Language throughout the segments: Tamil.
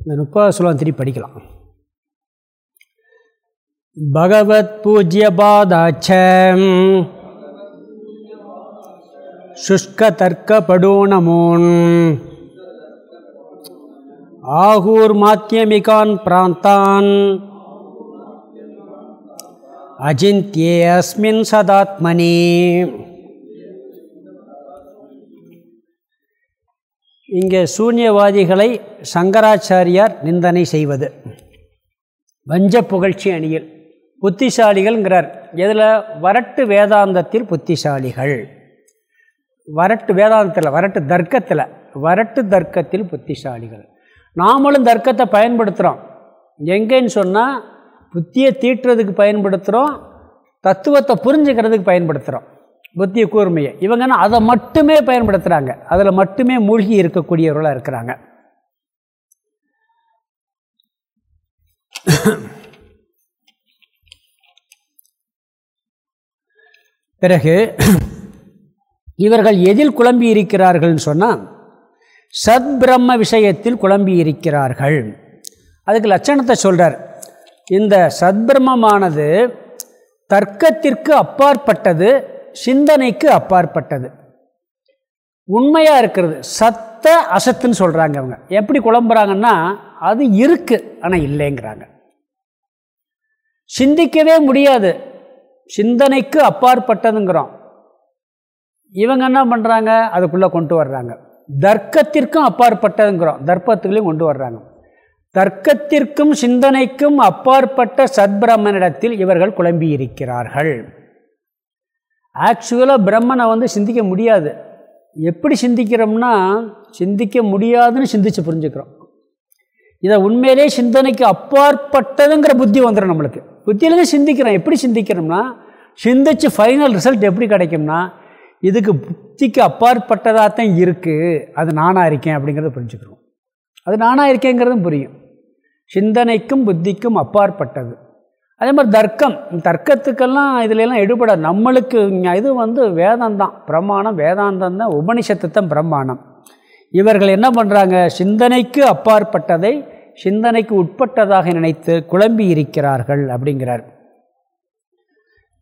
இந்த முப்பது ஸ்லோகம் திருப்பி படிக்கலாம் பகவத் பூஜ்ய பாதாச்சம் शुष्क तर्कपडूणमून् आहुर्माध्यमिकान् प्रान्तान् अचिन्त्ये अस्मिन् सदात्मनि இங்கே சூன்யவாதிகளை சங்கராச்சாரியார் நிந்தனை செய்வது. வஞ்ச புகழ்ச்சி அணியில் புத்திசாலிகள்ங்கிறார். இதில் வரட்டு வேதாந்தத்தில் புத்திசாலிகள். வரட்டு வேதாந்தத்தில் வரட்டு தர்க்கத்தில் வரட்டு தர்க்கத்தில் புத்திசாலிகள். நாமளும் தர்க்கத்தை பயன்படுத்துகிறோம் எங்கேன்னு சொன்னால் புத்தியை தீட்டுறதுக்கு பயன்படுத்துகிறோம் தத்துவத்தை புரிஞ்சுக்கிறதுக்கு பயன்படுத்துகிறோம் புத்திய கூர்மையை. இவங்கன்னா அதை மட்டுமே பயன்படுத்துகிறாங்க அதில் மட்டுமே மூழ்கி இருக்கக்கூடியவர்களாக இருக்கிறாங்க. பிறகு இவர்கள் எதில் குழம்பி இருக்கிறார்கள்னு சொன்னால் சத் பிரம்ம விஷயத்தில் குழம்பி இருக்கிறார்கள். அதுக்கு லட்சணத்தை சொல்கிறார் இந்த சத்பிரமமானது தர்க்கத்திற்கு அப்பாற்பட்டது சிந்தனைக்கு அப்பாற்பட்டது. உண்மையாக இருக்கிறது. சத்த அசத்துன்னு சொல்கிறாங்க அவங்க. எப்படி குழம்புறாங்கன்னா அது இருக்குது ஆனால் இல்லைங்கிறாங்க. சிந்திக்கவே முடியாது. சிந்தனைக்கு அப்பாற்பட்டதுங்கிறோம். இவங்க என்ன பண்ணுறாங்க அதுக்குள்ளே கொண்டு வர்றாங்க. தர்க்கத்திற்கும் அப்பாற்பட்டதுங்கிறோம். தர்ப்பத்துக்குள்ளேயும் கொண்டு வர்றாங்க. தர்க்கத்திற்கும் சிந்தனைக்கும் அப்பாற்பட்ட சத்பிரமனிடத்தில் இவர்கள் குழம்பியிருக்கிறார்கள். ஆக்சுவலாக பிரம்மனை வந்து சிந்திக்க முடியாது. எப்படி சிந்திக்கிறோம்னா சிந்திக்க முடியாதுன்னு சிந்தித்து புரிஞ்சுக்கிறோம். இதை உண்மையிலே சிந்தனைக்கு அப்பாற்பட்டதுங்கிற புத்தி வந்துடும் நம்மளுக்கு. புத்தியிலேருந்து சிந்திக்கிறோம். எப்படி சிந்திக்கிறோம்னா சிந்திச்சு ஃபைனல் ரிசல்ட் எப்படி கிடைக்கும்னா இதுக்கு புத்திக்கு அப்பாற்பட்டதாக தான் இருக்குது அது நானாக இருக்கேன் அப்படிங்கிறத புரிஞ்சுக்கிறோம். அது நானாக இருக்கேங்கிறதும் புரியும். சிந்தனைக்கும் புத்திக்கும் அப்பாற்பட்டது. அதே மாதிரி தர்க்கம். தர்க்கத்துக்கெல்லாம் இதுலலாம் எடுபடாது. நம்மளுக்கு இது வந்து வேதம் தான் பிரமாணம் வேதாந்தம் தான். உபனிஷத்து தான் பிரமாணம். இவர்கள் என்ன பண்ணுறாங்க சிந்தனைக்கு அப்பாற்பட்டதை சிந்தனைக்கு உட்பட்டதாக நினைத்து குழம்பி இருக்கிறார்கள் அப்படிங்கிறார்.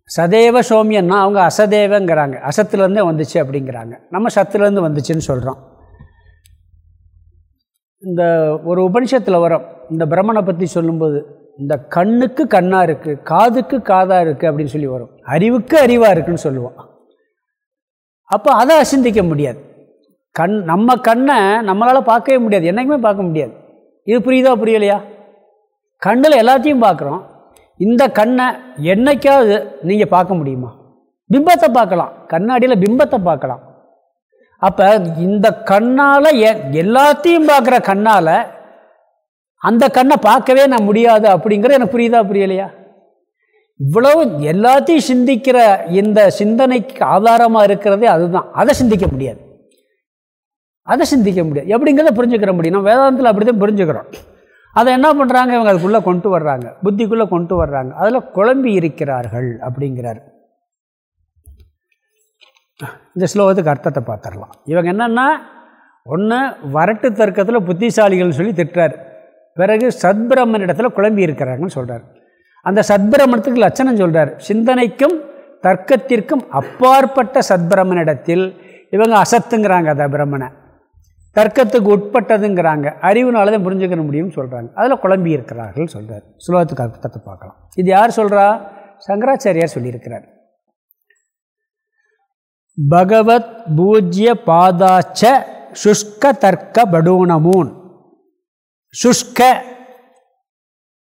சதேவ சோமியன்னா அவங்க அசதேவங்கிறாங்க. அசத்துலேருந்தே வந்துச்சு அப்படிங்கிறாங்க. நம்ம சத்துலேருந்து வந்துச்சுன்னு சொல்கிறோம் இந்த ஒரு உபனிஷத்தில் வரும். இந்த பிரம்மனை பற்றி சொல்லும்போது இந்த கண்ணுக்கு கண்ணாக இருக்குது காதுக்கு காதாக இருக்குது அப்படின்னு சொல்லி வரும். அறிவுக்கு அறிவாக இருக்குன்னு சொல்லுவோம். அப்போ அதை அசிந்திக்க முடியாது. கண் நம்ம கண்ணை நம்மளால் பார்க்கவே முடியாது. என்றைக்குமே பார்க்க முடியாது. இது புரியுதா புரியலையா? கண்ணில் எல்லாத்தையும் பார்க்குறோம். இந்த கண்ணை என்னைக்காவது நீங்கள் பார்க்க முடியுமா? பிம்பத்தை பார்க்கலாம். கண்ணாடியில் பிம்பத்தை பார்க்கலாம். அப்போ இந்த கண்ணால் எ எல்லாத்தையும் பார்க்குற கண்ணால் அந்த கண்ணை பார்க்கவே நான் முடியாது அப்படிங்கிறது எனக்கு புரியுதா புரியலையா? இவ்வளவு எல்லாத்தையும் சிந்திக்கிற இந்த சிந்தனைக்கு ஆதாரமாக இருக்கிறதே அதுதான். அதை சிந்திக்க முடியாது. அதை சிந்திக்க முடியாது. எப்படிங்கிறத புரிஞ்சுக்கிற முடியும். நம்ம வேதாந்தத்தில் அப்படி தான் புரிஞ்சுக்கிறோம். அதை என்ன பண்ணுறாங்க இவங்க அதுக்குள்ளே கொண்டு வர்றாங்க. புத்திக்குள்ளே கொண்டு வர்றாங்க. அதில் குழம்பி இருக்கிறார்கள் அப்படிங்கிறார். இந்த ஸ்லோகத்துக்கு அர்த்தத்தை பார்த்துடலாம். இவங்க என்னென்னா ஒன்று வரட்டு தர்க்கத்தில் புத்திசாலிகள்னு சொல்லி திட்டுறார். பிறகு சத்பிரமனிடத்தில் குழம்பி இருக்கிறாங்கன்னு சொல்கிறார் அந்த சத்பிரமணத்துக்கு லட்சணம் சொல்கிறார் சிந்தனைக்கும் தர்க்கத்திற்கும் அப்பாற்பட்ட சத்பிரமனிடத்தில் இவங்க அசத்துங்கிறாங்க அதை பிரம்மனை. தர்க்கத்துக்கு உட்பட்டதுங்கிறாங்க. அறிவுனால தான் புரிஞ்சுக்கிற முடியும்னு சொல்கிறாங்க அதில் குழம்பி இருக்கிறார்கள் சொல்கிறார் சுலோகத்துக்கு அர்த்தத்தை பார்க்கலாம். இது யார் சொல்கிறா சங்கராச்சாரியார் சொல்லியிருக்கிறார். பகவத் பூஜ்ய பாதாச்ச சுஷ்க தர்க்க படூனமூன் சுஷ்க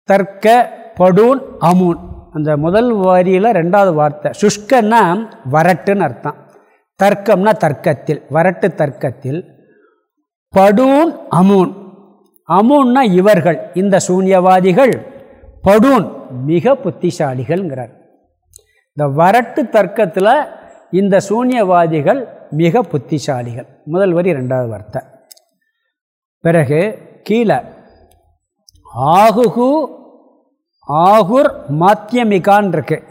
தர்க்க படூன் அமூன். அந்த முதல் வரியில் ரெண்டாவது வார்த்தை. சுஷ்கன்னா வரட்டுன்னு அர்த்தம். தர்க்கம்னா தர்க்கத்தில் வரட்டு தர்க்கத்தில். படூன் அமூன். அமூன்னா இவர்கள் இந்த சூன்யவாதிகள். படூன் மிக புத்திசாலிகள்ங்கிறார். இந்த வரட்டு தர்க்கத்தில் இந்த சூன்யவாதிகள் மிக புத்திசாலிகள். முதல் வரி ரெண்டாவது வார்த்தை. பிறகு கீழே. ஆகுகு ஆகுர் மாத்தியமிகான் இருக்கு.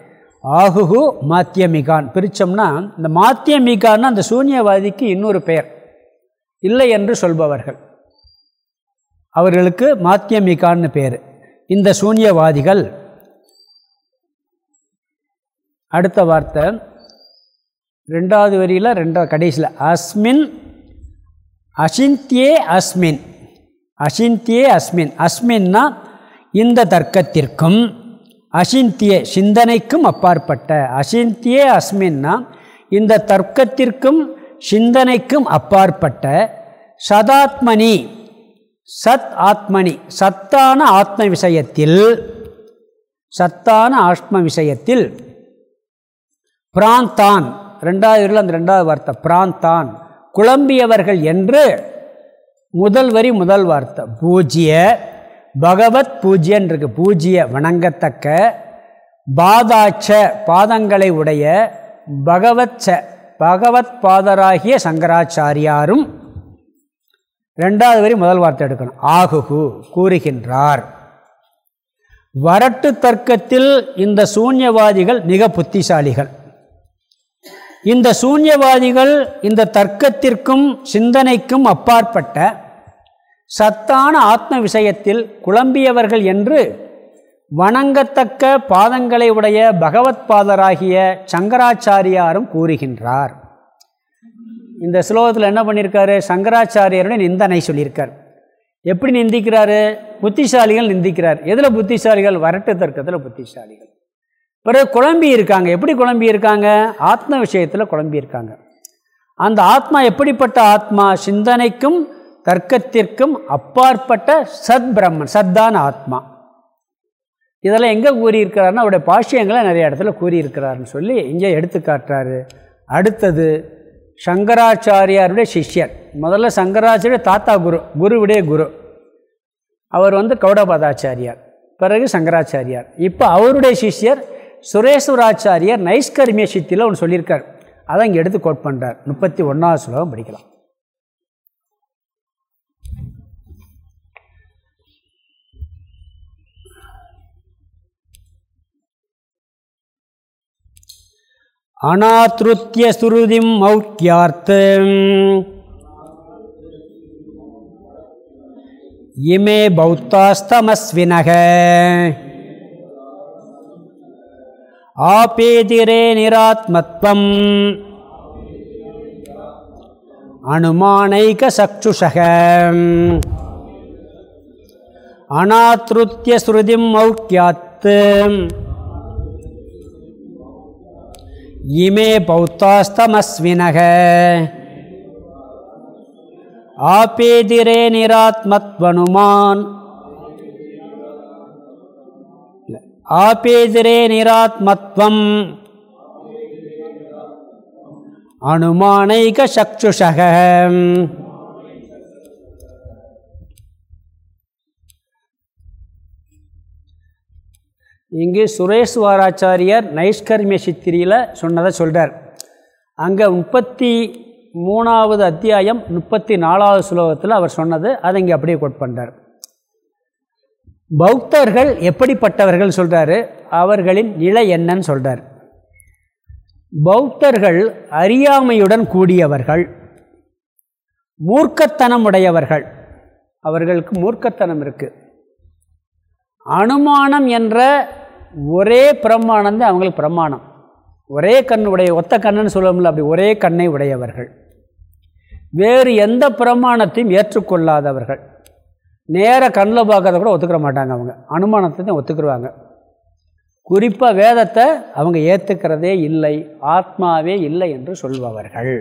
ஆகுகு மாத்தியமிகான். பிரித்தோம்னா இந்த மாத்தியமிகான்னு அந்த சூன்யவாதிக்கு இன்னொரு பெயர். இல்லை என்று சொல்பவர்கள். அவர்களுக்கு மாத்தியமிகான்னு பேர். இந்த சூன்யவாதிகள். அடுத்த வார்த்தை. ரெண்டாவது வரியில் ரெண்டாவது கடைசியில். அஸ்மின் அசிந்தியே அஸ்மின். அசிந்தியே அஸ்மின். அஸ்மின்னா இந்த தர்க்கத்திற்கும் அசிந்திய சிந்தனைக்கும் அப்பாற்பட்ட. அசிந்தியே அஸ்மின்னா இந்த தர்க்கத்திற்கும் சிந்தனைக்கும் அப்பாற்பட்ட. சதாத்மனி சத் ஆத்மனி சத்தான ஆத்ம விஷயத்தில் சத்தான ஆத்ம விஷயத்தில் பிராந்தான். ரெண்டாவது அந்த ரெண்டாவது வார்த்தை பிராந்தான். குழம்பியவர்கள் என்று முதல் வரி முதல் வார்த்தை. பூஜ்ய பகவத் பூஜ்யன் இருக்கு பூஜ்ய வணங்கத்தக்க பாதாச்ச பாதங்களை உடைய பகவத் ச பகவத் பாதராகிய சங்கராச்சாரியாரும் ரெண்டாவது வரி முதல் வார்த்தை எடுக்கணும். ஆகுகு கூறுகின்றார். வரட்டு தர்க்கத்தில் இந்த சூன்யவாதிகள் மிக புத்திசாலிகள். இந்த சூன்யவாதிகள் இந்த தர்க்கத்திற்கும் சிந்தனைக்கும் அப்பாற்பட்ட சத்தான ஆத்ம விஷயத்தில் குழம்பியவர்கள் என்று வணங்கத்தக்க பாதங்களை உடைய பகவத்பாதராகிய சங்கராச்சாரியாரும் கூறுகின்றார். இந்த ஸ்லோகத்தில் என்ன பண்ணியிருக்காரு சங்கராச்சாரியருடைய நிந்தனை சொல்லியிருக்கார். எப்படி நிந்திக்கிறாரு? புத்திசாலிகள் நிந்திக்கிறார். எதில் புத்திசாலிகள்? வரட்டு தர்க்கத்தில் புத்திசாலிகள். பிறகு குழம்பி இருக்காங்க எப்படி குழம்பி இருக்காங்க ஆத்ம விஷயத்தில் குழம்பி இருக்காங்க அந்த ஆத்மா எப்படிப்பட்ட ஆத்மா? சிந்தனைக்கும் தர்க்கத்திற்கும் அப்பாற்பட்ட சத் பிரம்மன் சத்தான ஆத்மா. இதெல்லாம் எங்கே கூறியிருக்கிறாருன்னா அவருடைய பாஷ்யங்களை நிறைய இடத்துல கூறியிருக்கிறாருன்னு சொல்லி இங்கே எடுத்து காட்டுறாரு. அடுத்தது சங்கராச்சாரியாருடைய சிஷ்யர் முதல்ல சங்கராச்சாரிய தாத்தா குரு குருவுடைய குரு. அவர் வந்து கௌடபாதாச்சாரியார். பிறகு சங்கராச்சாரியார். இப்போ அவருடைய சிஷ்யர் சுரேஸ்வராச்சாரியர் நைஷ்கர்மிய சித்தியில் ஒன்று சொல்லியிருக்கார். அதை இங்கே எடுத்து கோட் பண்ணுறார் முப்பத்தி ஒன்றாவது ஸ்லோகம் படிக்கலாம். அநாத்ருத்திய சுருதிம் மௌக்கியார்த்தம் இமே பௌத்தாஸ்தமஸ்வினக. ஆபேதிரே நிராத்மத்வம். அனுமானைக சக்ஷுஷக. அநாத்ருத்திய ஸ்ருதிம் மௌக்கியாத்து இமே பௌத்தாஸ்தமஸ்வினக. ஆபேதிரே நிராத்மத்வனுமான். ஆபேதிரே நிராத்மத்வம். அனுமானைக சக்ஷுஷக. இங்கு சுரேஸ்வராச்சாரியர் நைஷ்கர்மிய சித்திரியில் சொன்னதை சொல்கிறார் அங்கே முப்பத்தி மூணாவது அத்தியாயம் முப்பத்தி நாலாவது ஸ்லோகத்தில் அவர் சொன்னது அதை இங்கே அப்படியே கொட் பண்ணுறார் பௌத்தர்கள் எப்படிப்பட்டவர்கள் சொல்கிறாரு அவர்களின் நிலை என்னன்னு சொல்கிறார் பௌத்தர்கள் அறியாமையுடன் கூடியவர்கள் மூர்க்கத்தனம் உடையவர்கள் அவர்களுக்கு மூர்க்கத்தனம் இருக்குது அனுமானம் என்ற ஒரே பிரமாணம் தான் அவங்களுக்கு பிரமாணம். ஒரே கண் உடைய ஒத்த கண்ணுன்னு சொல்லணும்ல அப்படி ஒரே கண்ணை உடையவர்கள். வேறு எந்த பிரமாணத்தையும் ஏற்றுக்கொள்ளாதவர்கள். நேர கண்ணில் பார்க்கறத கூட ஒத்துக்கிற மாட்டாங்க அவங்க. அனுமானத்தை தான் ஒத்துக்குருவாங்க. குறிப்பாக வேதத்தை அவங்க ஏற்றுக்கிறதே இல்லை ஆத்மாவே இல்லை என்று சொல்பவர்கள்.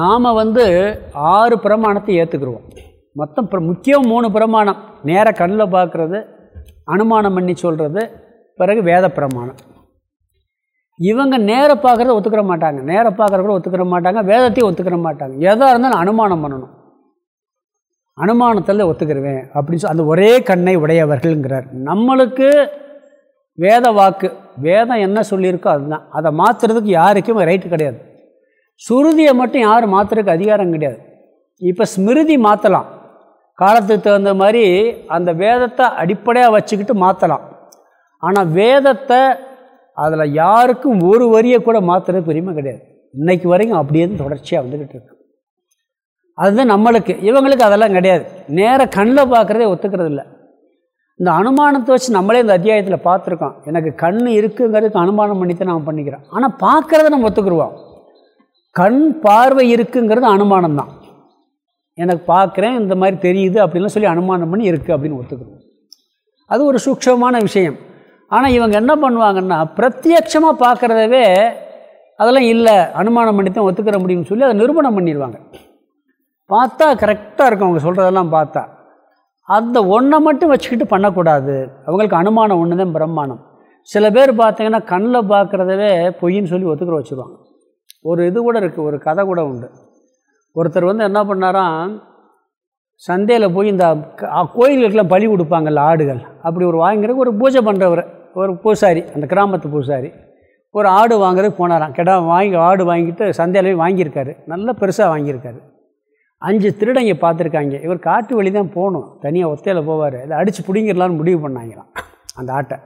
நாம் வந்து ஆறு பிரமாணத்தை ஏற்றுக்குருவோம் மொத்தம் முக்கியம் மூணு பிரமாணம். நேர கண்ணில் பார்க்குறது அனுமானம் பண்ணி சொல்கிறது பிறகு வேத பிரமாணம். இவங்க நேர பார்க்குறத ஒத்துக்கிற மாட்டாங்க. நேர பார்க்குற கூட ஒத்துக்கிற மாட்டாங்க. வேதத்தையும் ஒத்துக்கிற மாட்டாங்க. எதாக இருந்தாலும் அனுமானம் பண்ணணும். அனுமானத்தில் ஒத்துக்கிருவேன். அப்படின்னு சொல்லி அந்த ஒரே கண்ணை உடையவர்கள்ங்கிறார். நம்மளுக்கு வேத வாக்கு வேதம் என்ன சொல்லியிருக்கோ அதுதான். அதை மாற்றுறதுக்கு யாருக்கும் ரைட்டு கிடையாது. சுருதியை மட்டும் யாரும் மாற்றுறதுக்கு அதிகாரம் கிடையாது. இப்போ ஸ்மிருதி மாற்றலாம் காலத்துக்கு தகுந்த மாதிரி அந்த வேதத்தை அடிப்படையாக வச்சுக்கிட்டு மாற்றலாம் ஆனால் வேதத்தை அதில் யாருக்கும் ஒரு வரியை கூட மாற்றுறது பெருமை கிடையாது. இன்றைக்கு வரைக்கும் அப்படியே தொடர்ச்சியாக வந்துக்கிட்டு இருக்கு. அதுதான் நம்மளுக்கு. இவங்களுக்கு அதெல்லாம் கிடையாது. நேராக கண்ணில் பார்க்குறதே ஒத்துக்கிறது இல்லை. இந்த அனுமானத்தை வச்சு நம்மளே இந்த அத்தியாயத்தில் பார்த்துருக்கோம். எனக்கு கண் இருக்குங்கிறதுக்கு அனுமானம் பண்ணித்தான் நான் பண்ணிக்கிறேன் ஆனால் பார்க்குறத நம்ம ஒத்துக்குருவோம். கண் பார்வை இருக்குங்கிறது அனுமானம் தான். எனக்கு பார்க்குறேன் இந்த மாதிரி தெரியுது அப்படின்லாம் சொல்லி அனுமானம் பண்ணி இருக்குது அப்படின்னு ஒத்துக்கிறோம் அது ஒரு சூக்ஷமான விஷயம். ஆனால் இவங்க என்ன பண்ணுவாங்கன்னா பிரத்யட்சமாக பார்க்குறதவே அதெல்லாம் இல்லை. அனுமானம் பண்ணி தான் ஒத்துக்கிற முடியும்னு சொல்லி அதை நிரூபணம் பண்ணிடுவாங்க பார்த்தா கரெக்டாக இருக்கும். அவங்க சொல்கிறதெல்லாம் பார்த்தா. அந்த ஒன்றை மட்டும் வச்சுக்கிட்டு பண்ணக்கூடாது. அவங்களுக்கு அனுமானம் ஒன்று தான் பிரம்மாணம் சில பேர் பார்த்தீங்கன்னா கண்ணில் பார்க்குறதவே பொய்ன்னு சொல்லி ஒத்துக்கிற வச்சுருவாங்க. ஒரு இது கூட இருக்குது ஒரு கதை கூட உண்டு. ஒருத்தர் வந்து என்ன பண்ணாராம் சந்தையில் போய் இந்த கோயில்களுக்கெல்லாம் பலி கொடுப்பாங்கல்ல ஆடுகள். அப்படி ஒரு வாங்கிறதுக்கு ஒரு பூஜை பண்ணுறவர் ஒரு பூசாரி அந்த கிராமத்து பூசாரி ஒரு ஆடு வாங்குறதுக்கு போனாராம். கெடா வாங்கி ஆடு வாங்கிட்டு சந்தையிலேயே வாங்கியிருக்காரு. நல்ல பெருசாக வாங்கியிருக்காரு. அஞ்சு திருடங்க பார்த்துருக்காங்க. இவர் காட்டு வழி தான் போகணும். தனியாக ஒத்தையில் போவார். இதை அடித்து பிடிங்கிடலான்னு முடிவு பண்ணாங்களாம். அந்த ஆட்டை.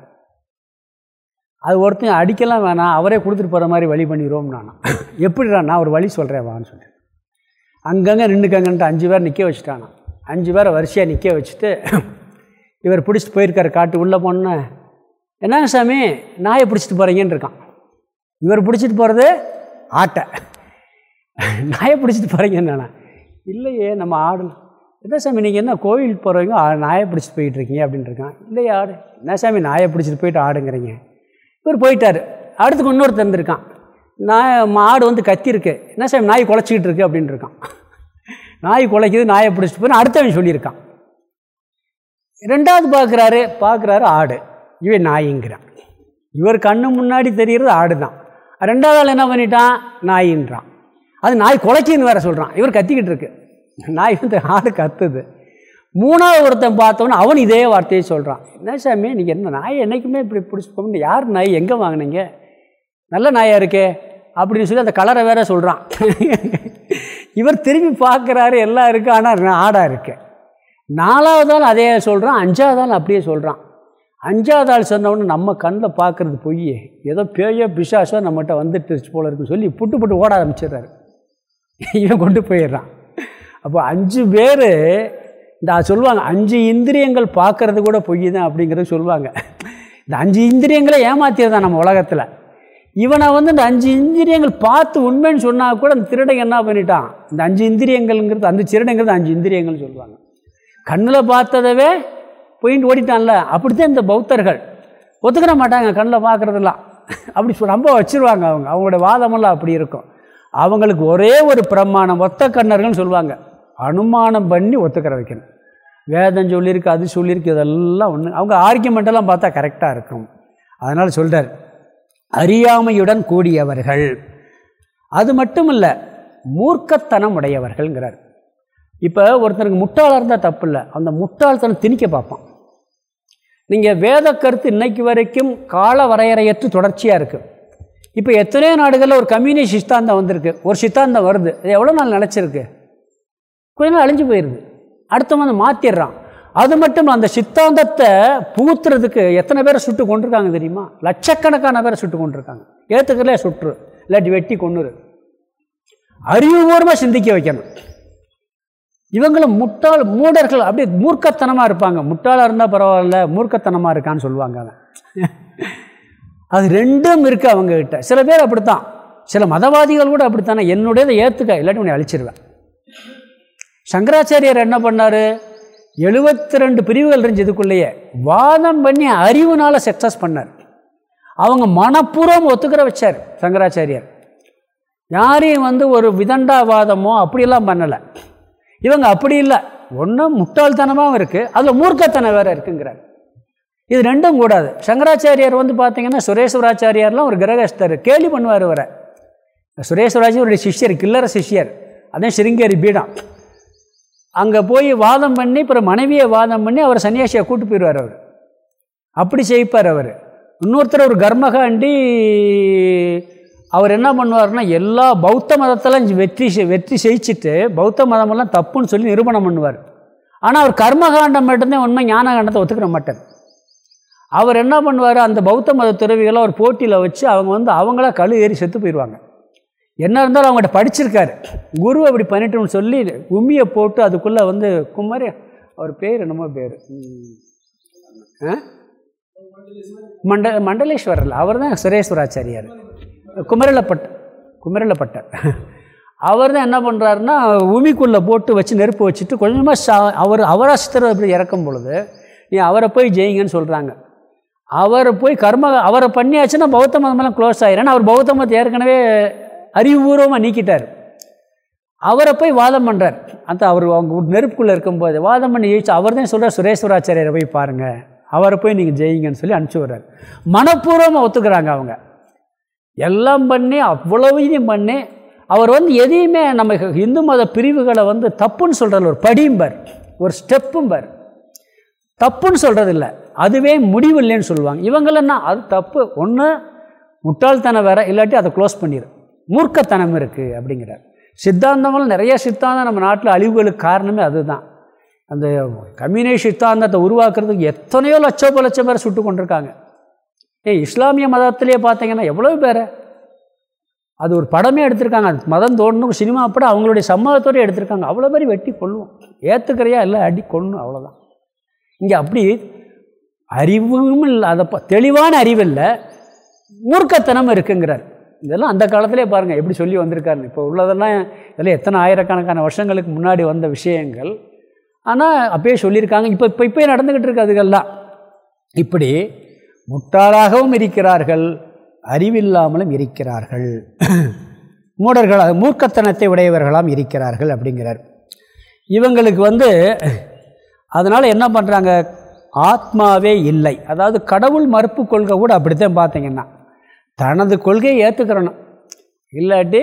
அது ஒருத்தன் அடிக்கலாம் வேணாம். அவரே கொடுத்துட்டு போகிற மாதிரி வழி பண்ணிடுவோம் நானும் எப்படிடா நான் ஒரு வழி சொல்கிறேன் வான்னு சொல்லிட்டு. அங்கங்கே நின்றுக்கங்கன்ட்டு அஞ்சு பேர் நிற்க வச்சுட்டானா அஞ்சு பேரை வரிசையாக நிற்க வச்சுட்டு இவர் பிடிச்சிட்டு போயிருக்கார். காட்டு உள்ளே போன என்னங்க சாமி? நாயை பிடிச்சிட்டு போகிறீங்கன்னு இருக்கான். இவர் பிடிச்சிட்டு போகிறது ஆட்டை. நாயை பிடிச்சிட்டு போகிறீங்கன்னு நானா இல்லையே நம்ம ஆடலாம் என்ன சாமி நீங்கள் என்ன கோவில் போகிறவங்க நாயை பிடிச்சிட்டு போயிட்டு இருக்கீங்க அப்படின்னு இருக்கான். இல்லையே ஆடு. என்ன சாமி நாயை பிடிச்சிட்டு போயிட்டு ஆடுங்கிறீங்க? இவர் போயிட்டார். அடுத்துக்கு இன்னொரு இருந்திருக்கான் நாய் ஆடு வந்து கத்திருக்கு என்ன சாமி நாய் குலைச்சிக்கிட்டு இருக்கு அப்படின்னு இருக்கான். நாய் குலைக்குது நாயை பிடிச்சிட்டு போய் அடுத்தவன் சொல்லியிருக்கான். ரெண்டாவது பார்க்குறாரு பார்க்குறாரு ஆடு. இவன் நாயிங்கிறான். இவர் கண்ணு முன்னாடி தெரிகிறது ஆடு தான் ரெண்டாவது ஆள் என்ன பண்ணிட்டான்? நாயின்றான். அது நாய் குலைச்சின்னு வேற சொல்கிறான் இவர் கத்திக்கிட்டு இருக்கு. நாய் வந்து ஆடு கத்துது. மூணாவது ஒருத்தன் பார்த்தவொன்னே அவன் இதே வார்த்தையை சொல்கிறான் என்ன சாமி நீங்கள் என்ன நாய் என்றைக்குமே இப்படி பிடிச்சி போகணும் யார் நாய் எங்கே வாங்கினீங்க? நல்ல நாயாக இருக்கே அப்படின்னு சொல்லி அந்த கலரை வேற சொல்கிறான் இவர் திரும்பி பார்க்குறாரு எல்லாம் இருக்குது ஆனால் ஆடாக இருக்கு. நாலாவது ஆள் அதே சொல்கிறான் அஞ்சாவது ஆள் அப்படியே சொல்கிறான் அஞ்சாவது ஆள் சொன்னவொடனே நம்ம கண்ணில் பார்க்குறது பொய் ஏதோ பேயோ பிசாசோ நம்மகிட்ட வந்துட்டுருச்சு போல இருக்குன்னு சொல்லி புட்டு புட்டு ஓட ஆரம்பிச்சிடுறாரு. இவன் கொண்டு போயிடுறான். அப்போ அஞ்சு பேர் இந்த சொல்லுவாங்க அஞ்சு இந்திரியங்கள் பார்க்கறது கூட பொய் தான் அப்படிங்கிறத சொல்லுவாங்க. இந்த அஞ்சு இந்திரியங்களை ஏமாத்தியதான் நம்ம உலகத்தில். இவனை வந்து இந்த அஞ்சு இந்திரியங்கள் பார்த்து உண்மைன்னு சொன்னால் கூட அந்த திருடன் என்ன பண்ணிட்டான்? இந்த அஞ்சு இந்திரியங்கள்ங்கிறது அந்த திருடங்கிறது அஞ்சு இந்திரியங்கள்னு சொல்லுவாங்க. கண்ணில் பார்த்ததவே போயிட்டு ஓடிட்டான்ல அப்படித்தான் இந்த பௌத்தர்கள். ஒத்துக்கிற மாட்டாங்க கண்ணில் பார்க்குறதெல்லாம். அப்படி சொல் ரொம்ப வச்சுருவாங்க அவங்க. அவங்களோட வாதமெல்லாம் அப்படி இருக்கும். அவங்களுக்கு ஒரே ஒரு பிரமாணம் ஒத்த கண்ணர்கள்னு சொல்லுவாங்க. அனுமானம் பண்ணி ஒத்துக்கிற வைக்கணும். வேதம் சொல்லியிருக்கு அது சொல்லியிருக்கு இதெல்லாம் ஒன்று அவங்க ஆர்கியூமெண்ட்டெல்லாம் பார்த்தா கரெக்டாக இருக்கும். அதனால் சொல்கிறார் அறியாமையுடன் கூடியவர்கள். அது மட்டும் இல்லை மூர்க்கத்தனம் உடையவர்கள்ங்கிறார். இப்போ ஒருத்தருக்கு முட்டாளாக இருந்தால் தப்பு இல்லை. அந்த முட்டாள்தனம் திணிக்க பார்ப்பான். நீங்கள் வேத கருத்து இன்னைக்கு வரைக்கும் கால வரையறையற்று தொடர்ச்சியாக இருக்குது இப்போ எத்தனையோ நாடுகளில் ஒரு கம்யூனிஸ்ட் சித்தாந்தம் வந்திருக்கு. ஒரு சித்தாந்தம் வருது. அது எவ்வளோ நாள் நினச்சிருக்கு கொஞ்ச நாள் அழிஞ்சு போயிடுது அடுத்தவன் வந்து மாற்றிடுறான் அது மட்டும் அந்த சித்தாந்தத்தை புகுத்துறதுக்கு எத்தனை பேரை சுட்டு கொண்டிருக்காங்க தெரியுமா? லட்சக்கணக்கான பேரை சுட்டு கொண்டிருக்காங்க ஏற்றுக்கலே சுற்று. இல்லாட்டி வெட்டி கொண்டுரு அறிவுபூர்வமாக சிந்திக்க வைக்கணும். இவங்களும் முட்டாள் மூடர்கள். அப்படியே மூர்க்கத்தனமாக இருப்பாங்க. முட்டாளாக இருந்தால் பரவாயில்ல மூர்க்கத்தனமாக இருக்கான்னு சொல்லுவாங்க அவன் அது ரெண்டும் இருக்குது அவங்கக்கிட்ட சில பேர் அப்படித்தான். சில மதவாதிகள் கூட அப்படித்தானே. என்னுடையதை ஏற்றுக்க இல்லாட்டி உன்னை அழிச்சிருவேன். சங்கராச்சாரியார் என்ன பண்ணார்? எழுபத்தி ரெண்டு பிரிவுகள் இருந்துச்சு இதுக்குள்ளேயே. வாதம் பண்ணி அறிவுனால் சக்ஸஸ் பண்ணார். அவங்க மனப்பூர்வம் ஒத்துக்கிற வச்சார் சங்கராச்சாரியார். யாரையும் வந்து ஒரு விதண்டாவாதமோ அப்படியெல்லாம் பண்ணலை. இவங்க அப்படி இல்லை. ஒன்றும் முட்டாள்தனமாகவும் இருக்குது அதில் மூர்க்கத்தனம் வேறு இருக்குங்கிறார். இது ரெண்டும் கூடாது. சங்கராச்சாரியார் வந்து பார்த்தீங்கன்னா சுரேஸ்வராச்சாரியார்லாம் ஒரு கிரகஸ்தர். கேலி பண்ணுவார் வர சுரேஸ்வராச்சாரியுடைய சிஷ்யர் கில்லற சிஷ்யர். அதான் சிருங்கேரி பீடம். அங்கே போய் வாதம் பண்ணி அப்புறம் மனைவியை வாதம் பண்ணி அவர் சன்னியாசியை கூட்டு போயிடுவார் அவர். அப்படி செய்ப்பார் அவர். இன்னொருத்தர் ஒரு கர்மகாண்டி அவர் என்ன பண்ணுவார்னா எல்லா பௌத்த மதத்தெல்லாம் வெற்றி வெற்றி செய்ச்சிட்டு பௌத்த மதமெல்லாம் தப்புன்னு சொல்லி நிரூபணம் பண்ணுவார். ஆனால் அவர் கர்மகாண்டம் மட்டும்தான் உண்மை ஞானகாண்டத்தை ஒத்துக்கிற மாட்டார். அவர் என்ன பண்ணுவார் அந்த பௌத்த மத துறவிகளை ஒரு போட்டியில் வச்சு அவங்க வந்து அவங்களா கழு ஏறி செத்து போயிடுவாங்க. என்ன இருந்தாலும் அவங்ககிட்ட படிச்சிருக்காரு. குரு அப்படி பண்ணிட்டோம்னு சொல்லி உம்மியை போட்டு அதுக்குள்ளே வந்து குமாரி அவர் பேர் என்னமோ பேர்? மண்ட மண்டலேஸ்வரர் அவர் தான் சுரேஸ்வராச்சாரியார். குமரலப்பட்ட குமரலப்பட்டார் அவர் தான் என்ன பண்ணுறாருன்னா உமிக்குள்ளே போட்டு வச்சு நெருப்பு வச்சுட்டு கொஞ்சமாக சா அவர் அவராசித்தர் அப்படி இறக்கும் பொழுது நீ அவரை போய் ஜெயிங்கன்னு சொல்கிறாங்க அவரை போய் கர்ம அவரை பண்ணியாச்சுன்னா பௌத்த மதமெல்லாம் க்ளோஸ் ஆகிறேன் அவர் பௌத்த மதத்தை ஏற்கனவே அறிவுபூர்வமாக நீக்கிட்டார். அவரை போய் வாதம் பண்ணுறார் அந்த அவர் அவங்க நெருப்புக்குள்ளே இருக்கும்போது வாதம் பண்ணி ஜெயிச்சு அவர் தான் சொல்கிறார் சுரேஸ்வராச்சாரியரை போய் பாருங்கள் அவரை போய் நீங்கள் ஜெயிங்கன்னு சொல்லி அனுப்பிச்சி விட்றாரு. மனப்பூர்வமாக ஒத்துக்கிறாங்க அவங்க. எல்லாம் பண்ணி அவ்வளவையும் இதையும் பண்ணி அவர் வந்து எதையுமே நம்ம இந்து மத பிரிவுகளை வந்து தப்புன்னு சொல்கிறது ஒரு படியும்பர் ஒரு ஸ்டெப்பும்பர் தப்புன்னு சொல்கிறது இல்லை அதுவே முடிவு இல்லைன்னு சொல்லுவாங்க இவங்களன்னா அது தப்பு. ஒன்று முட்டாள்தனம் வேறு இல்லாட்டி அதை க்ளோஸ் பண்ணிடு மூர்க்கத்தனம் இருக்குது அப்படிங்கிறார். சித்தாந்தங்கள் நிறைய சித்தாந்தம் நம்ம நாட்டில் அழிவுகளுக்கு காரணமே அதுதான். அந்த கம்யூனிஸ்ட் சித்தாந்தத்தை உருவாக்குறதுக்கு எத்தனையோ லட்சம் லட்சம் பேர் சுட்டு கொண்டிருக்காங்க. ஏ இஸ்லாமிய மதத்திலே பார்த்தீங்கன்னா எவ்வளோ பேர்? அது ஒரு படமே எடுத்திருக்காங்க. மதம் தோணும் சினிமா படம் அவங்களுடைய சம்மதத்தோடு எடுத்திருக்காங்க. அவ்வளோ பேர் வெட்டி கொள்ளுவோம் ஏற்றுக்கிறையா இல்லை அடி கொள்ளணும் அவ்வளோதான் இங்கே அப்படி அறிவும் இல்லை. அதை தெளிவான அறிவில்லை மூர்க்கத்தனம் இருக்குங்கிறார். இதெல்லாம் அந்த காலத்திலே பாருங்கள் எப்படி சொல்லி வந்திருக்காரு இப்போ உள்ளதெல்லாம் இதெல்லாம் எத்தனை ஆயிரக்கணக்கான வருஷங்களுக்கு முன்னாடி வந்த விஷயங்கள். ஆனால் அப்பயே சொல்லியிருக்காங்க. இப்போ இப்போ இப்போ நடந்துக்கிட்டு இருக்கு அதுகள்லாம். இப்படி முட்டாளாகவும் இருக்கிறார்கள் அறிவில்லாமலும் இருக்கிறார்கள். மூடர்களாக மூர்க்கத்தனத்தை உடையவர்களாம் இருக்கிறார்கள் அப்படிங்கிறார். இவங்களுக்கு வந்து அதனால் என்ன பண்ணுறாங்க ஆத்மாவே இல்லை. அதாவது கடவுள் மறுப்பு கொள்கை கூட அப்படித்தான் பார்த்தீங்கன்னா தனது கொள்கையை ஏற்றுக்கிறணும் இல்லாட்டி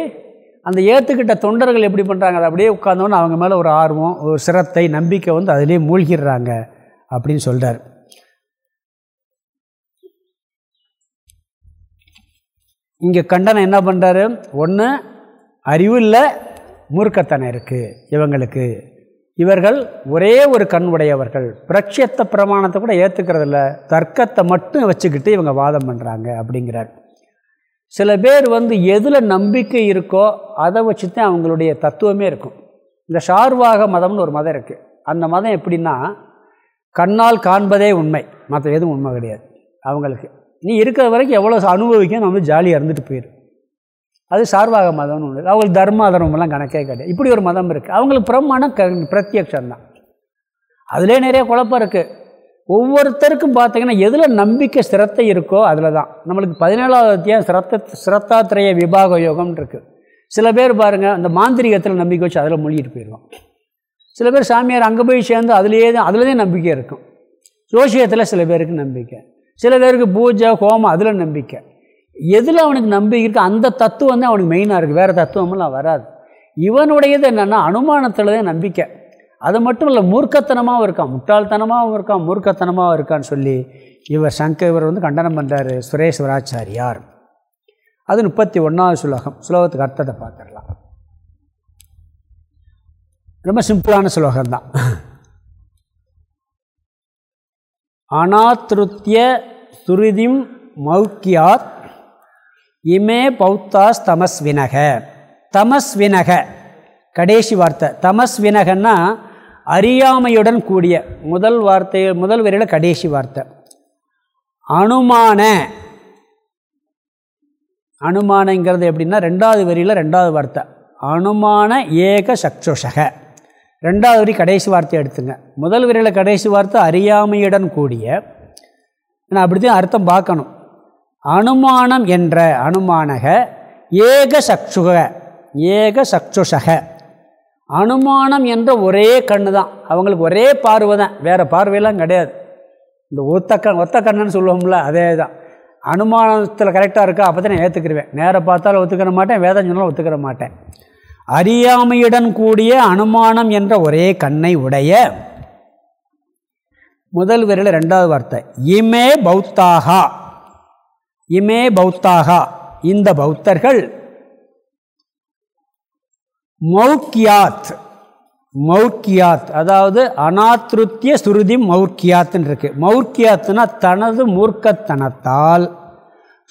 அந்த ஏற்றுக்கிட்ட தொண்டர்கள் எப்படி பண்ணுறாங்க அதை அப்படியே உட்காந்தோன்னு அவங்க மேலே ஒரு ஆர்வம் ஒரு சிரத்தை நம்பிக்கை வந்து அதிலே மூழ்கிடுறாங்க அப்படின்னு சொல்கிறார் இங்கே கண்டனம் என்ன பண்ணுறாரு ஒன்று அறிவு இல்லை மூர்க்கத்தனம் இருக்குது இவங்களுக்கு. இவர்கள் ஒரே ஒரு கண் உடையவர்கள். பிரட்சியத்த பிரமாணத்தை கூட ஏற்றுக்கிறதில்ல தர்க்கத்தை மட்டும் வச்சுக்கிட்டு இவங்க வாதம் பண்ணுறாங்க அப்படிங்கிறார். சில பேர் வந்து எதில் நம்பிக்கை இருக்கோ அதை வச்சு தான் அவங்களுடைய தத்துவமே இருக்கும். இந்த ஷார்வாக மதம்னு ஒரு மதம் இருக்குது அந்த மதம் எப்படின்னா கண்ணால் காண்பதே உண்மை. மற்ற எதுவும் உண்மை கிடையாது. அவங்களுக்கு. நீ இருக்கிற வரைக்கும் எவ்வளோ அனுபவிக்க நம்ம ஜாலியாக இருந்துட்டு போயிடும் அது சார்வாக மதம்னு ஒன்று அவங்களுக்கு தர்ம அதர்மம்லாம் கணக்கே கிடையாது. இப்படி ஒரு மதம் இருக்குது அவங்களுக்கு பிரமாணம் க பிரத்யக்ஷந்தான். அதிலே நிறைய குழப்பம் இருக்குது ஒவ்வொருத்தருக்கும் பார்த்தீங்கன்னா எதில் நம்பிக்கை சிரத்தை இருக்கோ அதில் தான் நம்மளுக்கு பதினேழாவது அத்தியாயம் சிரத்த சிரத்தாத்திரைய விபாக யோகம்னு இருக்குது சில பேர் பாருங்கள் அந்த மாந்திரிகத்தில் நம்பிக்கை வச்சு அதில் மொழிகிட்டு போயிடுவோம் சில பேர் சாமியார் அங்கே போய் சேர்ந்து அதுலேயே தான் அதில் தான் நம்பிக்கை இருக்கும். ஜோசியத்தில் சில பேருக்கு நம்பிக்கை. சில பேருக்கு பூஜை ஹோமம் அதில் நம்பிக்கை. எதில் அவனுக்கு நம்பிக்கை இருக்குது அந்த தத்துவம் தான் அவனுக்கு மெயினாக இருக்குது வேறு தத்துவமெல்லாம் வராது. இவனுடையது என்னென்னா அனுமானத்தில் தான் நம்பிக்கை. அது மட்டும் இல்லை மூர்க்கத்தனமாகவும் இருக்கான். முட்டாள்தனமாகவும் இருக்கான் மூர்க்கத்தனமாகவும் இருக்கான்னு சொல்லி இவர் சங்க இவர் வந்து கண்டனம் பண்ணுறாரு சுரேஸ்வராச்சாரியார் அது முப்பத்தி ஒன்றாவது சுலோகம். சுலோகத்துக்கு அர்த்தத்தை பார்த்துடலாம். ரொம்ப சிம்பிளான சுலோகம்தான். அநாத்ருத்திய சுருதிம் மௌக்கியாத் இமே பௌத்தாஸ் தமஸ்வினக. தமஸ்வினக கடைசி வார்த்தை. தமஸ்வினகன்னா அறியாமையுடன் கூடிய முதல் வார்த்தை முதல் வரையில் கடைசி வார்த்தை. அனுமான. அனுமானங்கிறது எப்படின்னா ரெண்டாவது வரியில் ரெண்டாவது வார்த்தை. அனுமான ஏக சக்ஷுஷக. ரெண்டாவது வரி கடைசி வார்த்தை எடுத்துங்க. முதல் வரியில் கடைசி வார்த்தை அறியாமையுடன் கூடிய நான் அப்படித்தான் அர்த்தம் பார்க்கணும். அனுமானம் என்ற அனுமானக ஏக சக்ஷுக ஏக சக்ஷுஷக. அனுமானம் என்ற ஒரே கண்ணு தான் அவங்களுக்கு ஒரே பார்வை தான் வேறு பார்வையெல்லாம் கிடையாது. இந்த ஒத்த கண் ஒத்த கண்ணுன்னு சொல்லுவோம்ல அதே தான். அனுமானத்தில் கரெக்டாக இருக்கா? அப்போ தான் நான் ஏற்றுக்கிருவேன் நேராக பார்த்தாலும் ஒத்துக்கிற மாட்டேன் வேதம் சொன்னாலும் ஒத்துக்கிற மாட்டேன். அறியாமையுடன் கூடிய அனுமானம் என்ற ஒரே கண்ணை உடைய முதல் விரல் ரெண்டாவது வார்த்தை. இமே பௌத்தாகா. இமே பௌத்தாகா. இந்த பௌத்தர்கள் மௌக்கியாத். மௌக்கியாத். அதாவது அனாத்ருத்திய சுருதி மௌக்கியாத்துன்னு இருக்கு. மௌக்கியாத்துனா தனது மூர்க்கத்தனத்தால்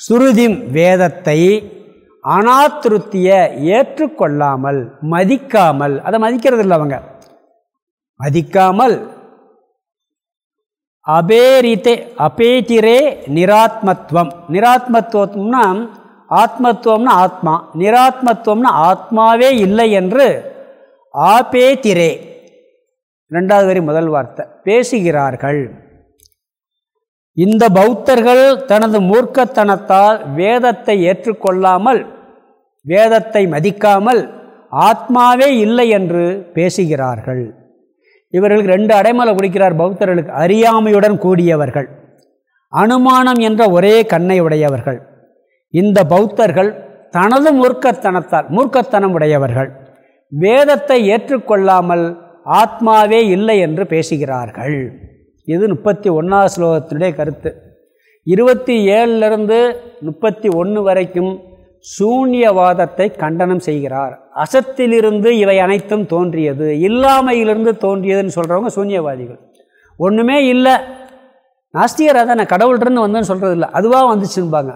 சுருதிம் வேதத்தை அனாத்திருத்தியை ஏற்றுக்கொள்ளாமல் மதிக்காமல் அதை மதிக்கிறது இல்லை அவங்க. மதிக்காமல் அபேரித்தே அபேட்டிரே நிராத்மத்துவம் நிராத்மத்துவம்னா ஆத்மத்துவம்னா ஆத்மா. நிராத்மத்துவம்னா ஆத்மாவே இல்லை என்று ஆபேத்திரே ரெண்டாவது வரி முதல் வார்த்தை. பேசுகிறார்கள். இந்த பௌத்தர்கள் தனது மூர்க்கத்தனத்தால் வேதத்தை ஏற்றுக்கொள்ளாமல் வேதத்தை மதிக்காமல் ஆத்மாவே இல்லை என்று பேசுகிறார்கள். இவர்களுக்கு ரெண்டு அடைமலை குடிக்கிறார் பௌத்தர்களுக்கு அறியாமையுடன் கூடியவர்கள். அனுமானம் என்ற ஒரே கண்ணை உடையவர்கள். இந்த பௌத்தர்கள் தனது மூர்க்கத்தனத்தால் மூர்க்கத்தனம் உடையவர்கள். வேதத்தை ஏற்றுக்கொள்ளாமல் ஆத்மாவே இல்லை என்று பேசுகிறார்கள். இது முப்பத்தி ஒன்றாவது ஸ்லோகத்தினுடைய கருத்து. இருபத்தி ஏழுலேருந்து முப்பத்தி ஒன்று வரைக்கும் சூன்யவாதத்தை கண்டனம் செய்கிறார். அசத்திலிருந்து இவை அனைத்தும் தோன்றியது. இல்லாமையிலிருந்து தோன்றியதுன்னு சொல்கிறவங்க சூன்யவாதிகள். ஒன்றுமே இல்லை. நாஸ்திகராக தான் நான் கடவுள்கிட்டருந்து வந்தேன்னு சொல்கிறது இல்லை அதுவாக வந்துச்சுன்பாங்க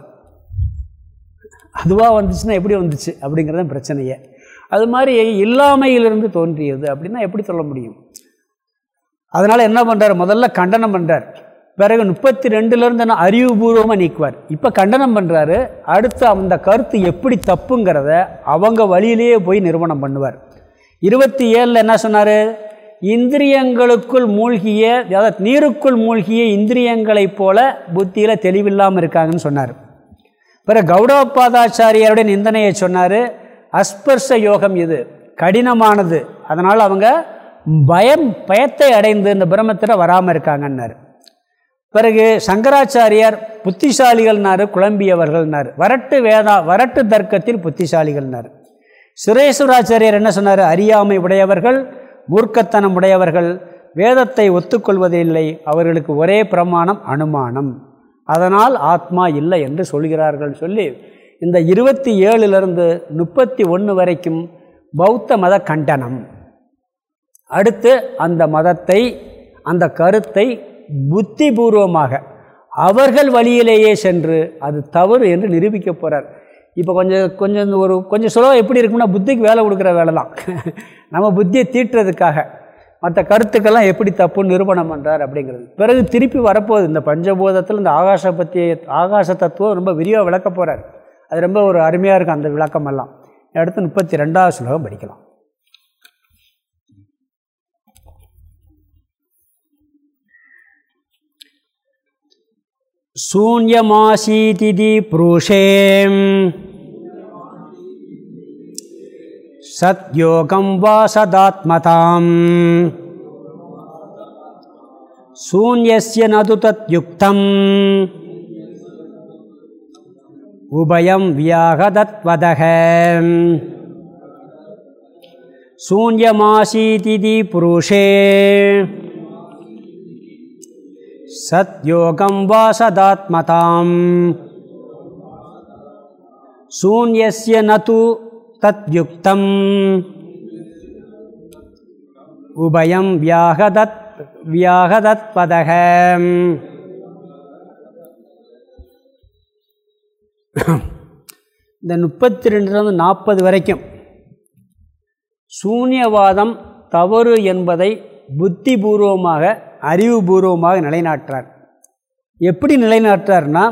அதுவாக வந்துச்சுன்னா எப்படி வந்துச்சு? அப்படிங்கிறது பிரச்சனையே. அது மாதிரி இல்லாமையிலிருந்து தோன்றியது அப்படின்னா எப்படி சொல்ல முடியும்? அதனால் என்ன பண்ணுறார் முதல்ல கண்டனம் பண்ணுறார் பிறகு முப்பத்தி ரெண்டுலேருந்து என்ன அறிவுபூர்வமாக நீக்குவார். இப்போ கண்டனம் பண்ணுறாரு அடுத்து அந்த கருத்து எப்படி தப்புங்கிறத அவங்க வழியிலேயே போய் நிறுவனம் பண்ணுவார். இருபத்தி ஏழில் என்ன சொன்னார்? இந்திரியங்களுக்குள் மூழ்கிய அதாவது நீருக்குள் மூழ்கிய இந்திரியங்களைப் போல புத்தியில் தெளிவில்லாமல் இருக்காங்கன்னு சொன்னார். பிறகு கௌடவபாதாச்சாரியருடைய நிந்தனையை சொன்னார். அஸ்பர்ஷ யோகம் இது. கடினமானது. அதனால் அவங்க பயம் பயத்தை அடைந்து இந்த பிரம்மத்தில் வராமல் இருக்காங்கன்னாரு. பிறகு சங்கராச்சாரியார் புத்திசாலிகள்னாரு குழம்பியவர்கள்னார். வரட்டு வேதா வரட்டு தர்க்கத்தில் புத்திசாலிகள்னார். சுரேஸ்வராச்சாரியர் என்ன சொன்னார்? அறியாமை உடையவர்கள் மூர்க்கத்தனம் உடையவர்கள் வேதத்தை ஒத்துக்கொள்வதில்லை அவர்களுக்கு ஒரே பிரமாணம் அனுமானம். அதனால் ஆத்மா இல்லை என்று சொல்கிறார்கள் சொல்லி இந்த இருபத்தி ஏழுலேருந்து முப்பத்தி ஒன்று வரைக்கும் பௌத்த மத கண்டனம். அடுத்து அந்த மதத்தை அந்த கருத்தை புத்தி பூர்வமாக அவர்கள் வழியிலேயே சென்று அது தவறு என்று நிரூபிக்க போகிறார் இப்போ கொஞ்சம் கொஞ்சம் ஒரு கொஞ்சம் சுலபம் எப்படி இருக்கும்னா புத்திக்கு வேலை கொடுக்குற வேலை தான் நம்ம புத்தியை தீட்டுறதுக்காக மற்ற கருத்துக்கெல்லாம் எப்படி தப்புன்னு நிரூபணம் பண்ணுறார் அப்படிங்கிறது. பிறகு திருப்பி வரப்போகுது. இந்த பஞ்சபூதத்தில் இந்த ஆகாச பற்றி ஆகாச தத்துவம் ரொம்ப விரிவாக விளக்க போகிறார் அது ரொம்ப ஒரு அருமையாக இருக்கும் அந்த விளக்கமெல்லாம். அடுத்து முப்பத்தி ரெண்டாவது ஸ்லோகம் படிக்கலாம். शून्यमासीतिति पुरुषे सद्योगं वा सदात्मताम् शून्यस्य न तु तत्युक्तम् उभयं व्याहदत्वदः शून्यमासीतिति पुरुषे சத்யோகம் வா சதாத்மதாம் சூன்யசிய நது தத்யுக்தம் உபயம் வியாகதத் வியாகதத்பதக இந்த முப்பத்தி ரெண்டுலேருந்து நாற்பது வரைக்கும் சூன்யவாதம் தவறு என்பதை புத்திபூர்வமாக அறிவுபூர்வமாக நிலைநாட்டுறார். எப்படி நிலைநாட்டுறார்னா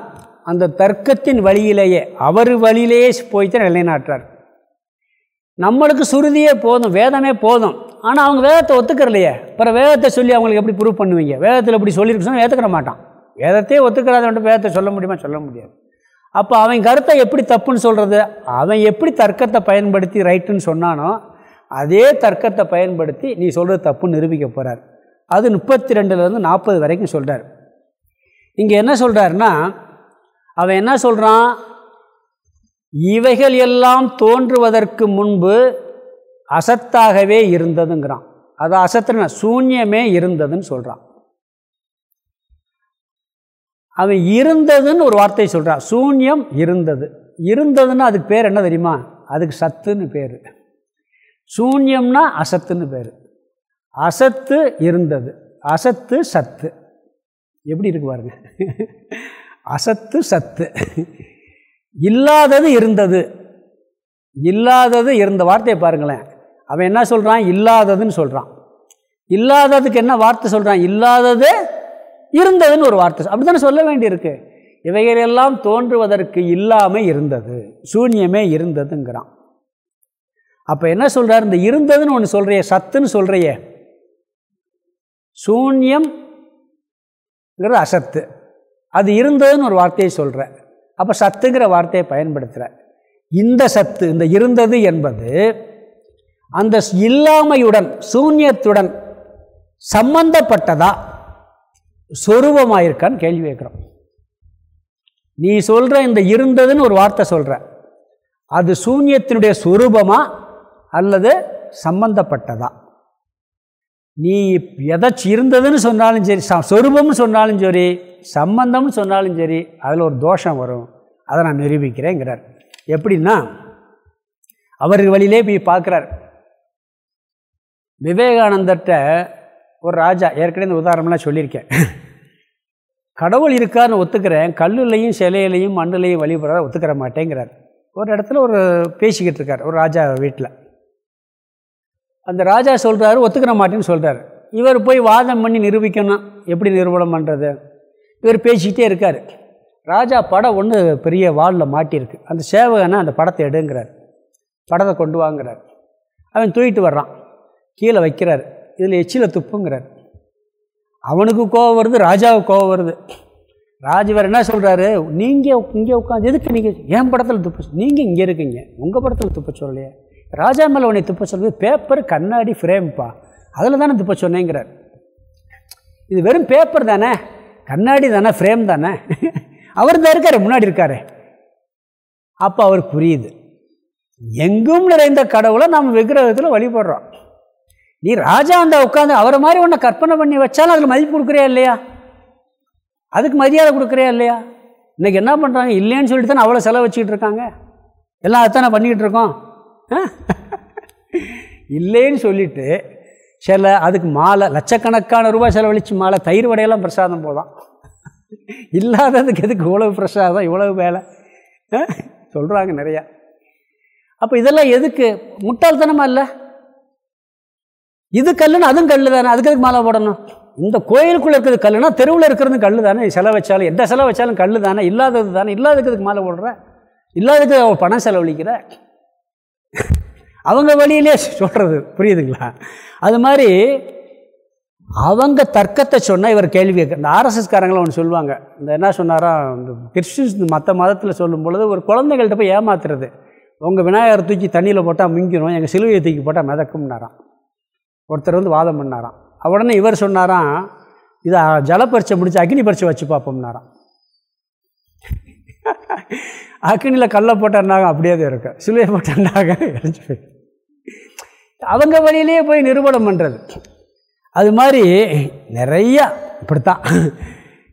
அந்த தர்க்கத்தின் வழியிலேயே அவர் வழியிலேயே போய்த்தான் நிலைநாட்டுறார். நம்மளுக்கு சுருதியே போதும் வேதமே போதும். ஆனால் அவங்க வேதத்தை ஒத்துக்கிறலையே. அப்புறம் வேதத்தை சொல்லி அவங்களுக்கு எப்படி ப்ரூவ் பண்ணுவீங்க? வேதத்தில் இப்படி சொல்லியிருக்கு சொன்னால் ஏற்றுக்கிற மாட்டான். வேதத்தையே ஒத்துக்கிறாதவன்ட்டு வேதத்தை சொல்ல முடியுமா? சொல்ல முடியாது. அப்போ அவன் கருத்தை எப்படி தப்புன்னு சொல்கிறது அவன் எப்படி தர்க்கத்தை பயன்படுத்தி ரைட்டுன்னு சொன்னானோ அதே தர்க்கத்தை பயன்படுத்தி நீ சொல்கிறது தப்புன்னு நிரூபிக்க போகிறார் அது முப்பத்தி ரெண்டுலேருந்து நாற்பது வரைக்கும் சொல்கிறார் இங்கே என்ன சொல்கிறாருன்னா அவன் என்ன சொல்கிறான் இவைகள் எல்லாம் தோன்றுவதற்கு முன்பு அசத்தாகவே இருந்ததுங்கிறான். அது அசத்துனா சூன்யமே இருந்ததுன்னு சொல்கிறான் அவன் இருந்ததுன்னு ஒரு வார்த்தை சொல்கிறான் சூன்யம் இருந்தது. இருந்ததுன்னா அதுக்கு பேர் என்ன தெரியுமா? அதுக்கு சத்துன்னு பேர். சூன்யம்னா அசத்துன்னு பேர். அசத்து இருந்தது. அசத்து சத்து. எப்படி இருக்கு பாருங்க. அசத்து சத்து. இல்லாதது இருந்தது. இல்லாதது இருந்த வார்த்தையை பாருங்களேன். அவன் என்ன சொல்கிறான் இல்லாததுன்னு சொல்கிறான் இல்லாததுக்கு என்ன வார்த்தை சொல்கிறான் இல்லாதது இருந்ததுன்னு ஒரு வார்த்தை அப்படி தானே சொல்ல வேண்டியிருக்கு. இவைகளெல்லாம் தோன்றுவதற்கு இல்லாமல் இருந்தது. சூன்யமே இருந்ததுங்கிறான். அப்போ என்ன சொல்கிறார் இந்த இருந்ததுன்னு ஒன்று சொல்கிறிய சத்துன்னு சொல்கிறையே சூன்யம்ங்கிறது அசத்து. அது இருந்ததுன்னு ஒரு வார்த்தையை சொல்கிற அப்போ சத்துங்கிற வார்த்தையை பயன்படுத்துகிற இந்த சத்து இந்த இருந்தது என்பது அந்த இல்லாமையுடன் சூன்யத்துடன் சம்பந்தப்பட்டதா? சொரூபமாயிருக்கான்னு கேள்வி கேட்குறோம். நீ சொல்கிற இந்த இருந்ததுன்னு ஒரு வார்த்தை சொல்கிற அது சூன்யத்தினுடைய சுரூபமா அல்லது சம்பந்தப்பட்டதா? நீ எதாச்சும் இருந்ததுன்னு சொன்னாலும் சரி ச சொரூபம்னு சொன்னாலும் சரி சம்பந்தம்னு சொன்னாலும் சரி அதில் ஒரு தோஷம் வரும். அதை நான் நிரூபிக்கிறேங்கிறார். எப்படின்னா அவர் வழியிலே போய் பார்க்குறார். விவேகானந்தர்கிட்ட ஒரு ராஜா ஏற்கனவே இந்த உதாரணம்லாம் சொல்லியிருக்கேன். கடவுள் இருக்கான்னு ஒத்துக்கிறேன் கல்லுலையும் சிலையிலையும் மண்ணுலையும் வழிபடுறத ஒத்துக்கிற மாட்டேங்கிறார். ஒரு இடத்துல ஒரு பேசிக்கிட்டு இருக்கார் ஒரு ராஜா வீட்டில். அந்த ராஜா சொல்கிறாரு ஒத்துக்கிற மாட்டேன்னு சொல்கிறார் இவர் போய் வாதம் பண்ணி நிரூபிக்கணும் எப்படி நிரூபணம் பண்ணுறது இவர் பேசிக்கிட்டே இருக்கார். ராஜா படம் ஒன்று பெரிய வாலில் மாட்டியிருக்கு. அந்த சேவகனை அந்த படத்தை எடுங்கிறார். படத்தை கொண்டு வாங்குறார். அவன் தூக்கிட்டு வர்றான். கீழே வைக்கிறார். இதில் எச்சில் துப்புங்கிறார். அவனுக்கு கோவம் வருது ராஜாவுக்கு கோவம் வருது. ராஜவர் என்ன சொல்கிறாரு நீங்கள் இங்கே உட்காந்து எதுக்கு நீங்கள் என் படத்தில் துப்ப நீங்கள் இங்கே இருக்கீங்க. உங்கள் படத்தில் துப்ப சொல்லலையே. ராஜா மேலே உன்னை துப்ப சொல்வது பேப்பர் கண்ணாடி ஃப்ரேம்ப்பா அதில் தானே துப்ப சொன்னேங்கிறார். இது வெறும் பேப்பர் தானே? கண்ணாடி தானே ஃப்ரேம் தானே? அவர் தான் இருக்கார் முன்னாடி இருக்கார். அப்போ அவர் புரியுது. எங்கும் நிறைந்த கடவுளை நம்ம விக்கிரகத்தில் வழிபடுறோம். நீ ராஜா அந்த உட்காந்து அவரை மாதிரி ஒன்றை கற்பனை பண்ணி வச்சாலும் அதில் மதிப்பு கொடுக்குறியா இல்லையா? அதுக்கு மரியாதை கொடுக்குறியா இல்லையா? இன்றைக்கி என்ன பண்ணுறாங்க இல்லைன்னு சொல்லிட்டு தானே அவ்வளோ செலவு வச்சுக்கிட்டு இருக்காங்க. எல்லாம் அதானே பண்ணிக்கிட்டு இருக்கோம். இல்லைன்னு சொல்லிட்டு சில அதுக்கு மாலை லட்சக்கணக்கான ரூபாய் செலவழித்து மாலை தயிர் வடையெல்லாம் பிரசாதம் போதான் இல்லாததுக்கு எதுக்கு இவ்வளவு பிரசாதம் இவ்வளவு வேலை? சொல்கிறாங்க நிறையா. அப்போ இதெல்லாம் எதுக்கு? முட்டாள்தனமாக இல்லை? இது கல்லுன்னு அதுவும் கல் தானே அதுக்கு எதுக்கு மாலை போடணும்? இந்த கோயிலுக்குள்ளே இருக்கிறது கல்லுனா தெருவில் இருக்கிறது கல் தானே செலவு வச்சாலும் எந்த செலவு வச்சாலும் கல் தானே இல்லாதது தானே? இல்லாததுக்கு மாலை போடுற? இல்லாததுக்கு அவள் பணம் செலவழிக்கிற? அவங்க வழியிலே சொல்கிறது புரியுதுங்களா? அது மாதிரி அவங்க தர்க்கத்தை சொன்னால் இவர் கேள்வி இந்த ஆர்எஸ்எஸ்காரங்களும் ஒன்று சொல்லுவாங்க. இந்த என்ன சொன்னாரா இந்த கிறிஸ்டின்ஸ் மற்ற மதத்தில் சொல்லும் பொழுது ஒரு குழந்தைகள்கிட்ட போய் ஏமாத்துறது. உங்கள் விநாயகர் தூக்கி தண்ணியில் போட்டால் மிங்கிடும் எங்கள் சிலுவையை தூக்கி போட்டால் மிதக்கும்னாராம். ஒருத்தர் வந்து வாதம் பண்ணாராம். உடனே இவர் சொன்னாராம் இதை ஜலப்பரிச்சை முடிச்சு அக்னி பரிச்சை வச்சு பார்ப்போம்னாராம் அக்னியில் கல்லை போட்டேன்னாங்க அப்படியே தான் இருக்கு சிலுவை போட்டேன்னாங்க எரிஞ்சு போய் அவங்க வழியிலேயே போய் நிரூபணம் பண்ணுறது அது மாதிரி நிறையா இப்படித்தான்.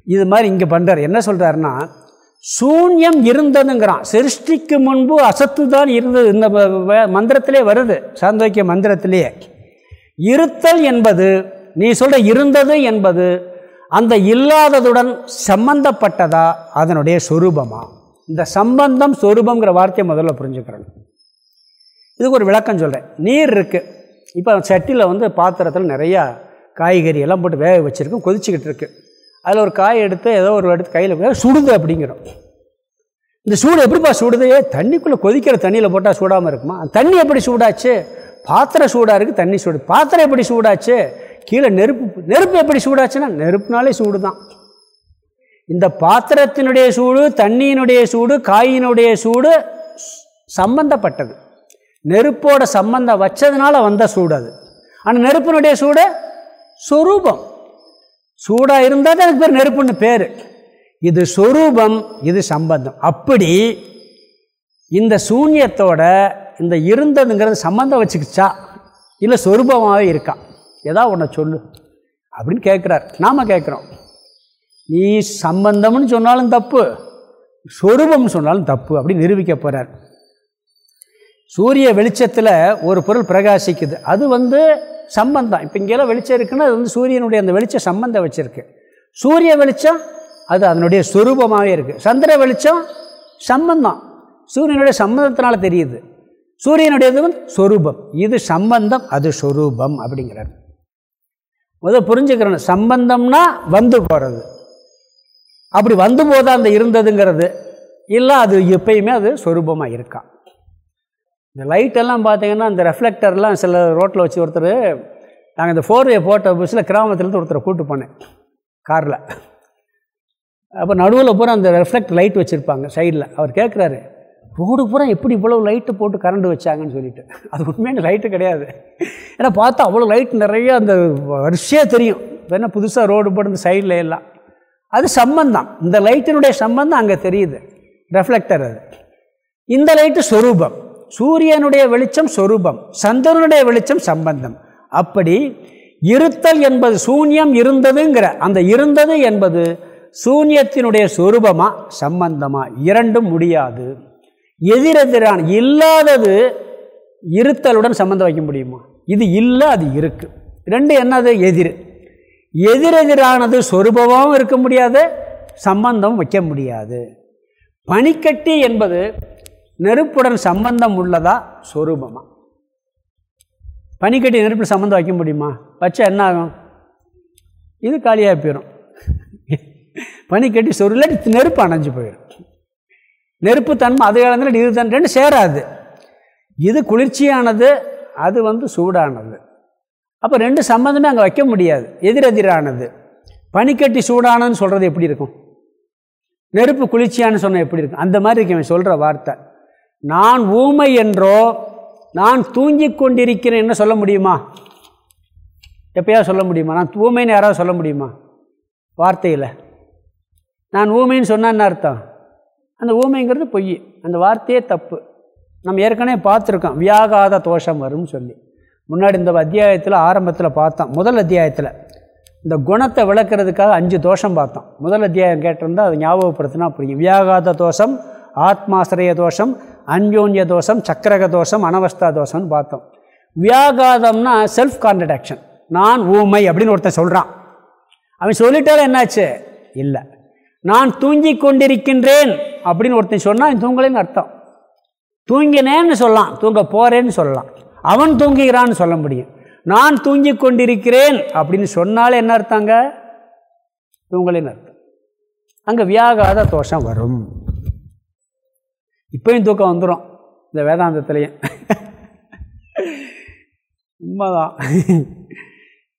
இது மாதிரி இங்கே பண்ணுறார் என்ன சொல்கிறாருன்னா சூன்யம் இருந்ததுங்கிறான். சிருஷ்டிக்கு முன்பு அசத்து தான் இருந்தது. இந்த மந்திரத்திலே வருது. சாந்தோக்கிய மந்திரத்திலேயே இருத்தல் என்பது நீ சொல்கிற இருந்தது என்பது அந்த இல்லாததுடன் சம்பந்தப்பட்டதா? அதனுடைய சொரூபமா? இந்த சம்பந்தம் சொரூபங்கிற வார்த்தையை முதல்ல புரிஞ்சுக்கிறேன் இதுக்கு ஒரு விளக்கம் சொல்கிறேன் நீர் இருக்குது இப்போ சட்டியில் வந்து பாத்திரத்தில் நிறையா காய்கறி எல்லாம் போட்டு வேக வச்சுருக்கோம். கொதிச்சுக்கிட்டு இருக்குது அதில் ஒரு காய் எடுத்து ஏதோ ஒரு எடுத்து கையில் சுடுது அப்படிங்கிறோம். இந்த சூடு எப்படிப்பா சுடுது? தண்ணிக்குள்ளே கொதிக்கிற தண்ணியில் போட்டால் சூடாமல் இருக்குமா? தண்ணி எப்படி சூடாச்சு? பாத்திரம் சூடாக இருக்குது தண்ணி சூடு. பாத்திரம் எப்படி சூடாச்சு? கீழே நெருப்பு நெருப்பு எப்படி சூடாச்சுன்னா நெருப்புனாலே சூடு தான் இந்த பாத்திரத்தினுடைய சூடு தண்ணியினுடைய சூடு காயினுடைய சூடு சம்பந்தப்பட்டது. நெருப்போட சம்பந்தம் வச்சதுனால வந்த சூடு அது. ஆனால் நெருப்பினுடைய சூடு சொரூபம். சூடாக இருந்தால் தான் எனக்கு பேர் நெருப்புன்னு பேர். இது சொரூபம் இது சம்பந்தம். அப்படி இந்த சூன்யத்தோட இந்த இருந்ததுங்கிறது சம்பந்தம் வச்சுக்கிச்சா? இல்லை சொரூபமாகவே இருக்கா? ஏதாவது ஒன்றை சொல்லு. அப்படின்னு கேட்குறார் நாம் கேட்குறோம் நீ சம்பந்தம்னு சொன்னாலும் தப்பு சொரூபம்னு சொன்னாலும் தப்பு அப்படின்னு நிரூபிக்க போகிறார் சூரிய வெளிச்சத்தில் ஒரு பொருள் பிரகாசிக்குது. அது வந்து சம்பந்தம். இப்போ இங்கெல்லாம் வெளிச்சம் இருக்குன்னா அது வந்து சூரியனுடைய அந்த வெளிச்சம் சம்பந்தம் வச்சுருக்கு. சூரிய வெளிச்சம் அது அதனுடைய சுரூபமாகவே இருக்குது சந்திர வெளிச்சம் சம்பந்தம். சூரியனுடைய சம்பந்தத்தினால தெரியுது. சூரியனுடையது வந்து சொரூபம். இது சம்பந்தம் அது சொரூபம் அப்படிங்கிறார். முதல் புரிஞ்சுக்கிறேன் சம்பந்தம்னா வந்து போகிறது அப்படி வந்து போதா அந்த இருந்ததுங்கிறது. இல்லை அது எப்பயுமே அது சொரூபமாக இருக்கான் இந்த லைட்டெல்லாம் பார்த்தீங்கன்னா இந்த ரெஃப்ளெக்டர்லாம் சில ரோட்டில் வச்சு ஒருத்தர் நாங்கள் இந்த ஃபோர்வே போட்ட பஸ்ஸில் கிராமத்துலேருந்து ஒருத்தரை கூப்பிட்டு போனேன் காரில் அப்போ நடுவில் பூரா அந்த ரெஃப்ளெக்ட் லைட் வச்சுருப்பாங்க சைடில் அவர் கேட்குறாரு ரோடு பூரா எப்படி இவ்வளோ லைட்டு போட்டு கரண்ட் வச்சாங்கன்னு சொல்லிட்டு. அது உண்மையான லைட்டு கிடையாது. ஏன்னா பார்த்தா அவ்வளோ லைட் நிறைய அந்த வரிசையாக தெரியும். வேணால் புதுசாக ரோடு போட்டு இந்த சைடில் எல்லாம். அது சம்பந்தம். இந்த லைட்டினுடைய சம்பந்தம் அங்கே தெரியுது ரெஃப்ளெக்டர் அது. இந்த லைட்டு சொரூபம். சூரியனுடைய வெளிச்சம் சொரூபம் சந்திரனுடைய வெளிச்சம் சம்பந்தம். அப்படி இருத்தல் என்பது சூன்யம் இருந்ததுங்கிற அந்த இருந்தது என்பது சூன்யத்தினுடைய சொரூபமா சம்பந்தமா இரண்டும் முடியாது. எதிரெதிரான இல்லாதது இருத்தலுடன் சம்பந்தம் வைக்க முடியுமா? இது இல்லை அது இருக்கு. ரெண்டு என்னது? எதிர். எதிரெதிரானது சொரூபமாகவும் இருக்க முடியாது சம்பந்தம் வைக்க முடியாது. பனிக்கட்டி என்பது நெருப்புடன் சம்பந்தம் உள்ளதா? சொரூபமா. பனிக்கட்டி நெருப்பில் சம்மந்தம் வைக்க முடியுமா? வச்சா என்ன ஆகும் இது காலியாக போயிடும் பனிக்கட்டி சொருல நெருப்பு அணைஞ்சு போயிடும் நெருப்பு தன்மை அது காலத்தில் இது தன் ரெண்டு சேராது. இது குளிர்ச்சியானது அது வந்து சூடானது. அப்போ ரெண்டு சம்மந்தமே அங்கே வைக்க முடியாது. எதிரெதிரானது. பனிக்கட்டி சூடானதுன்னு சொல்கிறது எப்படி இருக்கும்? நெருப்பு குளிர்ச்சியானு சொன்னால் எப்படி இருக்கும்? அந்த மாதிரி இருக்கு. சொல்கிற வார்த்தை. நான் ஊமை என்றோ நான் தூங்கி கொண்டிருக்கிறேன் என்ன சொல்ல முடியுமா? எப்பயா சொல்ல முடியுமா? நான் ஊமைன்னு யாராவது சொல்ல முடியுமா? வார்த்தையில். நான் ஊமைன்னு சொன்னான்னு அர்த்தம். அந்த ஊமைங்கிறது பொய். அந்த வார்த்தையே தப்பு. நம்ம ஏற்கனவே பார்த்துருக்கோம். வியாகாத தோஷம் வரும்னு சொல்லி. முன்னாடி இந்த அத்தியாயத்தில் ஆரம்பத்தில் பார்த்தோம். முதல் அத்தியாயத்தில். இந்த குணத்தை விளக்குறதுக்காக அஞ்சு தோஷம் பார்த்தோம். முதல் அத்தியாயம் கேட்டிருந்தால் அதை ஞாபகப்படுத்தினா புரியும். வியாகாத தோஷம் ஆத்மாசிரிய தோஷம் அன்யோன்ய தோஷம் சக்கரக தோஷம் அனவஸ்தா தோஷம்னு பார்த்தோம். வியாகாதம்னா செல்ஃப் கான்ட்ரடாக்ஷன் நான் ஊமை அப்படின்னு ஒருத்தன் சொல்கிறான் அவன் சொல்லிட்டாலும் என்னாச்சு? இல்லை. நான் தூங்கி கொண்டிருக்கின்றேன் அப்படின்னு ஒருத்தன் சொன்னால் அவன் தூங்கலைன்னு அர்த்தம். தூங்கினேன்னு சொல்லலாம். தூங்க போகிறேன்னு சொல்லலாம். அவன் தூங்குகிறான்னு சொல்ல முடியும். நான் தூங்கி கொண்டிருக்கிறேன் அப்படின்னு சொன்னாலே என்ன அர்த்தங்க? தூங்கலைன்னு அர்த்தம். அங்கே வியாகாத தோஷம் வரும். இப்போயும் தூக்கம் வந்துடும் இந்த வேதாந்தத்துலேயும். உண்மைதான்.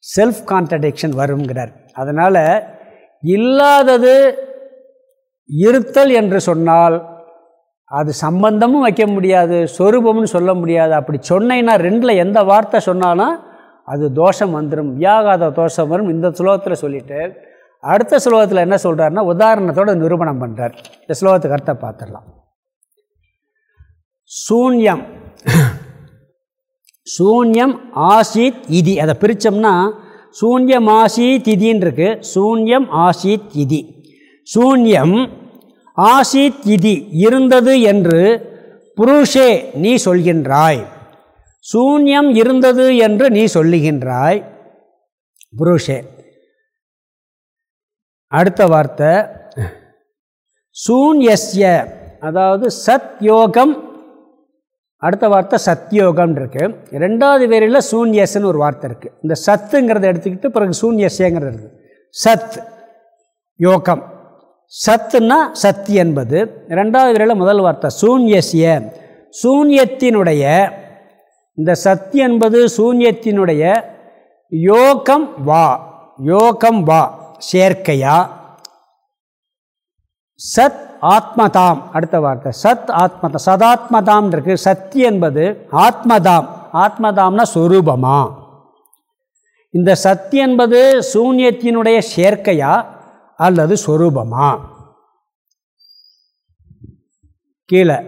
செல்ஃப் கான்ட்ரடிக்ஷன் வருங்கிறார் அதனால் இல்லாதது இருத்தல் என்று சொன்னால் அது சம்பந்தமும் வைக்க முடியாது சொரூபம்னு சொல்ல முடியாது. அப்படி சொன்னேன்னா ரெண்டில் எந்த வார்த்தை சொன்னாலும் அது தோஷம் வந்துடும் வியாகாத தோஷம் வரும். இந்த ஸ்லோகத்தில் சொல்லிவிட்டு அடுத்த ஸ்லோகத்தில் என்ன சொல்கிறாருன்னா உதாரணத்தோடு நிரூபணம் பண்ணுறார் இந்த ஸ்லோகத்துக்கு அர்த்தம் பார்த்துடலாம் சூன்யம். சூன்யம் ஆசித் இதி. அதை பிரித்தோம்னா சூன்யம் ஆசீத் இதின்னு இருக்கு சூன்யம் ஆசீத் இதி. சூன்யம் ஆசித் இதி இருந்தது என்று புருஷே நீ சொல்கின்றாய். சூன்யம் இருந்தது என்று நீ சொல்லுகின்றாய் புருஷே. அடுத்த வார்த்தை. சூன்யஸ்ய அதாவது சத் யோகம் அடுத்த வார்த்தை சத்யோகம் இருக்கு ரெண்டாவது வேரில் சூன்யஸ்ன்னு ஒரு வார்த்தை இருக்குது இந்த சத்துங்கிறத எடுத்துக்கிட்டு பிறகு சூன்யசேங்கிறது இருக்குது சத் யோகம். சத்துன்னா சத் என்பது. ரெண்டாவது வேரில் முதல் வார்த்தை சூன்யஸ்ய சூன்யத்தினுடைய இந்த சத் என்பது சூன்யத்தினுடைய யோகம் வா யோகம் வா சேர்க்கையா? சத் ஆத்மதாம் அடுத்த வார்த்தை. சத் ஆத்மதா சதாத்மதாம் இருக்கு. சத்தி என்பது ஆத்மதாம். ஆத்மதாம்னா சொரூபமா? இந்த சத்தி என்பது சூன்யத்தினுடைய சேர்க்கையா அல்லது சொரூபமா? கீழே.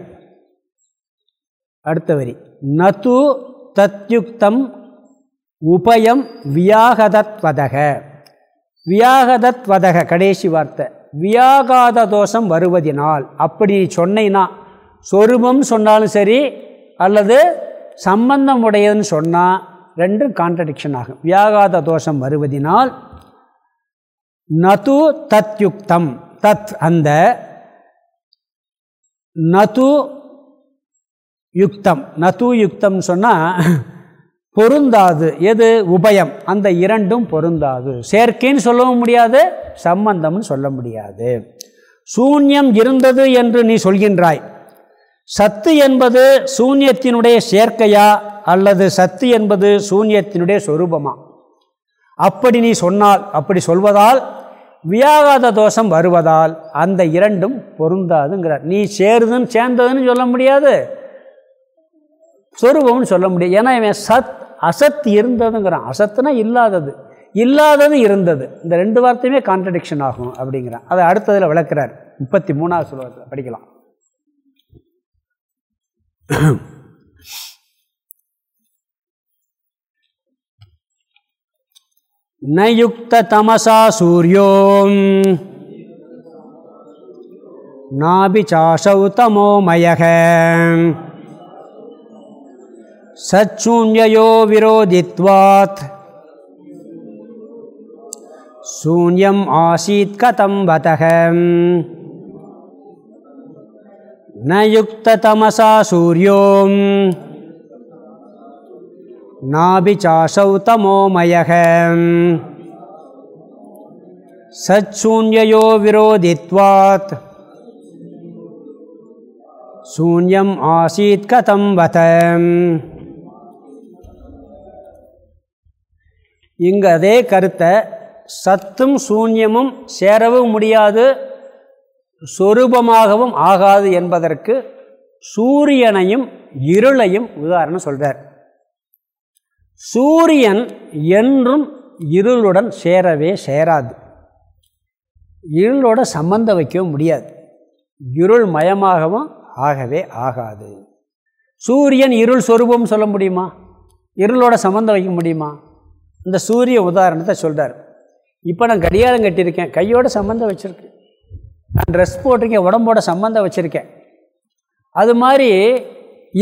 அடுத்த வரி. நது தத்யுக்தம் உபயம் வியாகதத்வதக. வியாகதத்வதக கடைசி வார்த்தை. வியாகாத தோஷம் வருவதினால். அப்படி சொன்னீங்கன்னா சொரூபம் சொன்னாலும் சரி அல்லது சம்பந்தம் உடையதுன்னு சொன்னால் ரெண்டும் கான்ட்ரடிக்ஷன் ஆகும். வியாகாத தோஷம் வருவதினால் நது தத்யுக்தம். தத் அந்த நது யுக்தம். நது யுக்தம்னு சொன்னால் பொருந்தாது. எது? உபயம். அந்த இரண்டும் பொருந்தாது. சேர்க்கைன்னு சொல்லவும் முடியாது சம்பந்தம்னு சொல்ல முடியாது. சூன்யம் இருந்தது என்று நீ சொல்கின்றாய். சத்து என்பது சூன்யத்தினுடைய சேர்க்கையா? அல்லது சத்து என்பது சூன்யத்தினுடைய சொரூபமா? அப்படி நீ சொன்னால் அப்படி சொல்வதால் வியாகாத தோஷம் வருவதால் அந்த இரண்டும் பொருந்தாதுங்கிறார். நீ சேருதுன்னு சேர்ந்ததுன்னு சொல்ல முடியாது. சொரூபம்னு சொல்ல முடியாது. ஏன்னா இவன் சத் அசத் இருந்ததுங்கிறான் அசத்துனா இல்லாதது இல்லாதது இருந்தது இந்த ரெண்டு வார்த்தையுமே கான்ட்ரடிக்ஷன் ஆகும் அப்படிங்கிறான் அதை அடுத்ததில் விளக்குறார் முப்பத்தி மூணாவது சொல்லுவார் படிக்கலாம் नयुक्ततमसा सूर्यो नाभिचाशौ तमोमयः சச்சூன்யோ விரோதித்வாத். சூன்யம் ஆசீத் கதம் வதக நயுக்தமசா சூரியோம். நாபிச்சாசௌ தமோமயக சச்சூன்யோ விரோதித்வாத். சூன்யம் ஆசீத் கதம் வதம். இங்கு அதே கருத்தை சத்தும் சூன்யமும் சேரவும் முடியாது சொரூபமாகவும் ஆகாது என்பதற்கு சூரியனையும் இருளையும் உதாரணம் சொல்கிறார் சூரியன் என்றும் இருளுடன் சேரவே சேராது. இருளோட சம்பந்தம் வைக்கவும் முடியாது. இருள் மயமாகவும் ஆகவே ஆகாது. சூரியன் இருள் சொரூபம் சொல்ல முடியுமா? இருளோட சம்மந்தம் வைக்க முடியுமா? இந்த சூரிய உதாரணத்தை சொல்கிறார் இப்போ நான் கடியாரம் கட்டியிருக்கேன். கையோட சம்மந்தம் வச்சுருக்கேன் நான் ட்ரெஸ் போட்டிருக்கேன். உடம்போட சம்மந்தம் வச்சுருக்கேன். அது மாதிரி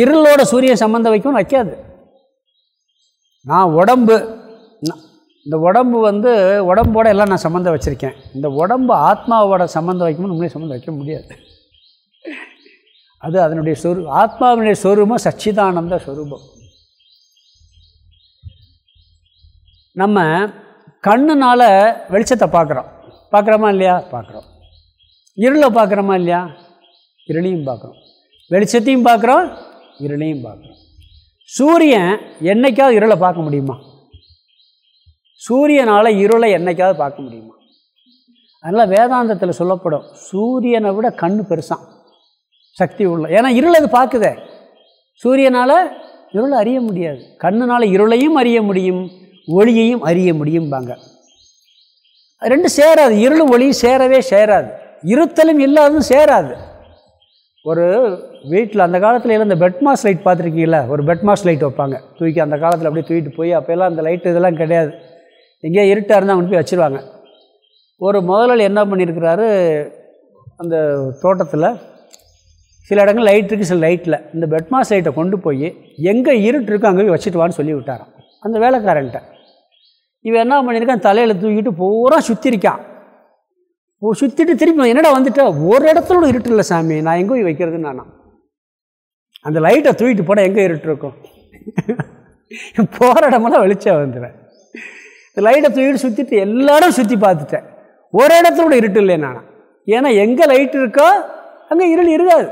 இருளோட சூரியன் சம்மந்தம் வைக்கணும்னு வைக்காது. நான் உடம்பு இந்த உடம்பு வந்து உடம்போட எல்லாம் நான் சம்மந்தம் வச்சுருக்கேன். இந்த உடம்பு ஆத்மாவோட சம்மந்தம் வைக்கணும்னு நம்மளே சம்மந்தம் வைக்க முடியாது. அது அதனுடைய சொரு ஆத்மாவினுடைய சொரூபம் சச்சிதானந்த ஸ்வரூபம் நம்ம கண்ணுனால் வெளிச்சத்தை பார்க்குறோம். பார்க்குறோமா இல்லையா? பார்க்குறோம். இருளை பார்க்குறோமா இல்லையா? இருளையும் பார்க்குறோம். வெளிச்சத்தையும் பார்க்குறோம் இருளையும் பார்க்குறோம். சூரியன் என்னைக்காவது இருளை பார்க்க முடியுமா? சூரியனால் இருளை என்னைக்காவது பார்க்க முடியுமா? அதனால் வேதாந்தத்தில் சொல்லப்படும் சூரியனை விட கண் பெருசான் சக்தி உள்ள. ஏன்னா இருள் அது பார்க்குதே. சூரியனால் இருளை அறிய முடியாது. கண்ணுனால் இருளையும் அறிய முடியும். ஒளியையும் அறிய முடியும்பாங்க. ரெண்டு சேராது. இருள் ஒளியும் சேரவே சேராது. இருத்தலும் இல்லாததும் சேராது. ஒரு வீட்டில் அந்த காலத்தில் இருந்த பெட்மாஸ் லைட் பார்த்துருக்கீங்களா ஒரு பெட்மாஸ் லைட் வைப்பாங்க. தூக்கி அந்த காலத்தில் அப்படியே தூக்கிட்டு போய் அப்போல்லாம் அந்த லைட்டு இதெல்லாம் கிடையாது. எங்கேயா இருட்டாக இருந்தால் அவங்க போய் வச்சுருவாங்க. ஒரு முதலாளி என்ன பண்ணியிருக்கிறாரு அந்த தோட்டத்தில் சில இடங்கள் லைட் இருக்குது சில லைட்டில் இந்த பெட்மாஸ் லைட்டை கொண்டு போய் எங்கே இருட்டு இருக்கோ அங்கே போய் வச்சுட்டு வான்னு சொல்லி விட்டாரான் அந்த வேலைக்காரன்ட்ட. இவன் என்ன பண்ணியிருக்கான்? தலையில் தூக்கிட்டு பூரா சுற்றிருக்கான் சுற்றிட்டு திருப்பி என்னடா வந்துட்டா? ஒரு இடத்துல இருட்டு இல்லை சாமி. நான் எங்கே போய் வைக்கிறதுன்னு நானா? அந்த லைட்டை தூக்கிட்டு போட எங்கே இருட்டு இருக்கும்? போகிற இடமெல்லாம் வெளிச்சம் வந்துடுவேன் லைட்டை தூக்கிட்டு சுற்றிட்டு எல்லாரும் சுற்றி பார்த்துட்டேன். ஒரு இடத்துல கூட இருட்டு இல்லை நான்? ஏன்னா எங்கே லைட் இருக்கோ அங்கே இருள் இருக்காது.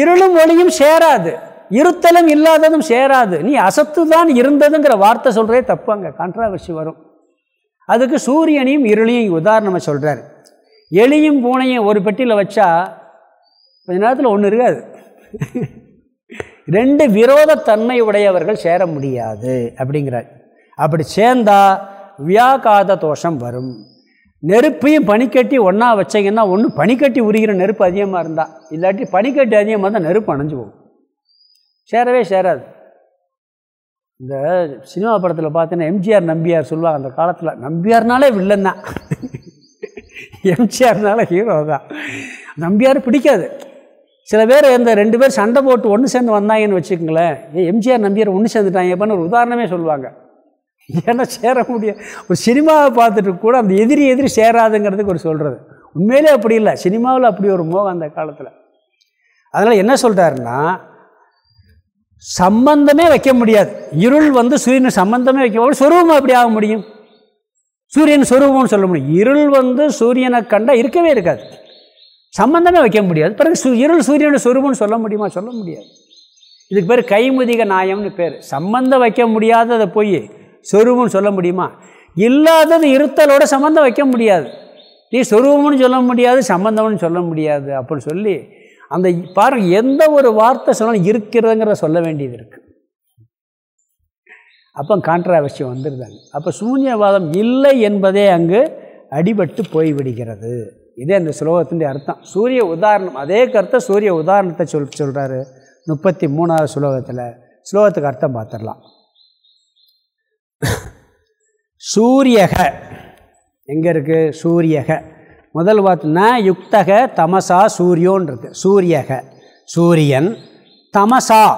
இருளும் ஒளியும் சேராது. இருத்தலும் இல்லாததும் சேராது. நீ அசத்து தான் இருந்ததுங்கிற வார்த்தை சொல்கிறதே தப்பு அங்கே. கான்ட்ராவர்சி வரும். அதுக்கு சூரியனையும் இருளையும் உதாரணமாக சொல்கிறார் எலியும் பூனையும் ஒரு பெட்டியில் வச்சா கொஞ்ச நேரத்தில் ஒன்று இருக்காது. ரெண்டு விரோதத்தன்மை உடையவர்கள் சேர முடியாது அப்படிங்கிறார். அப்படி சேர்ந்தா வியாகாத தோஷம் வரும். நெருப்பையும் பனிக்கட்டி ஒன்றா வச்சிங்கன்னா ஒன்று பனிக்கட்டி உரிகிற நெருப்பு அதிகமாக இருந்தால் இல்லாட்டி பனிக்கட்டி அதிகமாக இருந்தால் நெருப்பு அணைஞ்சு போகும். சேரவே சேராது. இந்த சினிமா படத்தில் பார்த்தீங்கன்னா எம்ஜிஆர் நம்பியார் சொல்லுவாங்க அந்த காலத்தில். நம்பியார்னாலே வில்லன் தான். எம்ஜிஆர்னால ஹீரோ தான். நம்பியார் பிடிக்காது. சில பேர் இந்த ரெண்டு பேர் சண்டை போட்டு ஒன்று சேர்ந்து வந்தாங்கன்னு வச்சுக்கோங்களேன். ஏ எம்ஜிஆர் நம்பியார் ஒன்று சேர்ந்துட்டாங்க எப்போன்னு ஒரு உதாரணமே சொல்லுவாங்க. ஏன்னா சேர முடியாது ஒரு சினிமாவை பார்த்துட்டு கூட அந்த எதிரி எதிரி சேராதுங்கிறதுக்கு ஒரு சொல்கிறது உண்மையிலே அப்படி இல்லை. சினிமாவில் அப்படி ஒரு மோகம் அந்த காலத்தில். அதனால் என்ன சொல்கிறாருன்னா சம்பந்தமே வைக்க முடியாது. இருள் வந்து சூரியன் சம்பந்தமே வைக்க சொரூபம் அப்படி எப்படி ஆக முடியும்? சூரியன் சொரூபம்னு சொல்ல முடியும். இருள் வந்து சூரியனை கண்டா இருக்கவே இருக்காது. சம்பந்தமே வைக்க முடியாது. பிறகு சு இருள் சூரியனோட சொரூபம்னு சொல்ல முடியுமா? சொல்ல முடியாது. இதுக்கு பேர் கைமுதிக நாயம்னு பேர். சம்பந்தம் வைக்க முடியாததை போய் சொருவம்னு சொல்ல முடியுமா? இல்லாதது இருத்தலோட சம்பந்தம் வைக்க முடியாது. நீ சொருவம்னு சொல்ல முடியாது சம்பந்தம்னு சொல்ல முடியாது அப்படின்னு சொல்லி அந்த பாருங்கள் எந்த ஒரு வார்த்தை சொன்னாலும் இருக்கிறதுங்கிறத சொல்ல வேண்டியது இருக்குது அப்போ கான்ட்ராவர்சி வந்துருதாங்க அப்போ சூன்யவாதம் இல்லை என்பதே அங்கு அடிபட்டு போய்விடுகிறது. இதே அந்த ஸ்லோகத்தினுடைய அர்த்தம். சூரிய உதாரணம் அதே கருத்தை சூரிய உதாரணத்தை சொல் சொல்கிறாரு முப்பத்தி மூணாவது ஸ்லோகத்தில். ஸ்லோகத்துக்கு அர்த்தம் பார்த்துடலாம் சூரியக எங்கே இருக்குது சூரியக. முதல் வார்த்தை யுக்தக தமசா சூரியோன்றது. சூரியக. சூரியன் தமசா.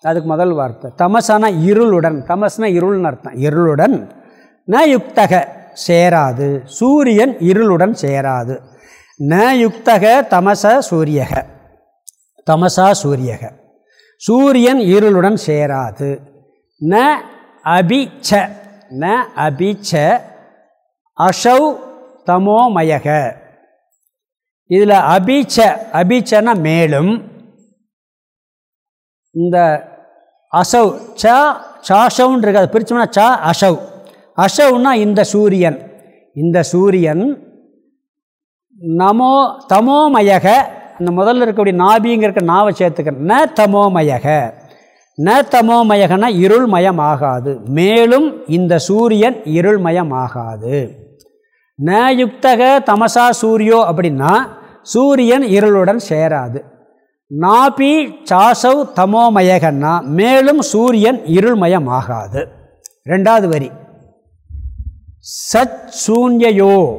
அதுக்கு முதல் வார்த்தை. தமசானா இருளுடன். தமஸ்னா இருள்னு அர்த்தம். இருளுடன். ந யுக்தக. சேராது. சூரியன் இருளுடன் சேராது. ந யுக்தக தமச சூரியக. தமசா சூரியக. சூரியன் இருளுடன் சேராது. ந அபிச்ச. ந அபிச்ச. அசௌ தமோமயக. இதில் அபிச்ச அபீச்சனா மேலும். இந்த அசௌ ச சாஷவுன்னு இருக்கு அதை பிரிச்சோம்னா ச அசௌ. அசௌன்னா இந்த சூரியன். இந்த சூரியன் நமோ தமோமயக. அந்த முதல்ல இருக்கக்கூடிய நாபிங்கிற நாவை சேர்த்துக்க ந தமோமயக. ந தமோமயகனா இருள்மயமாகாது. மேலும் இந்த சூரியன் இருள்மயமாகாது. ந யுக்தக தமசா சூரியோ அப்படின்னா சூரியன் இருளுடன் சேராது. நாபி சாசவ் தமோமயகன்னா மேலும் சூரியன் இருள்மயமாகாது. ரெண்டாவது வரி. சத் சூன்யயோ.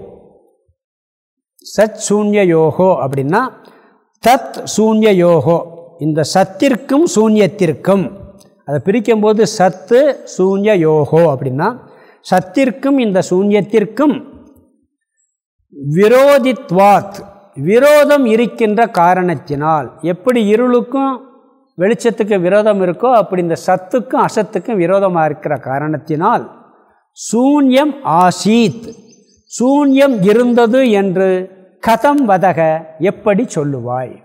சத் சூன்யயோகோ அப்படின்னா தத் சூன்யயோகோ. இந்த சத்திற்கும் சூன்யத்திற்கும். அதை பிரிக்கும்போது சத்து சூன்ய யோகோ அப்படின்னா சத்திற்கும் இந்த சூன்யத்திற்கும் விரோதித்வாத் விரோதம் இருக்கின்ற காரணத்தினால். எப்படி இருளுக்கும் வெளிச்சத்துக்கு விரோதம் இருக்கோ அப்படி இந்த சத்துக்கும் அசத்துக்கும் விரோதமாக இருக்கிற காரணத்தினால் சூன்யம் ஆசீத் சூன்யம் இருந்தது என்று கதம் வதக எப்படி சொல்லுவாய்?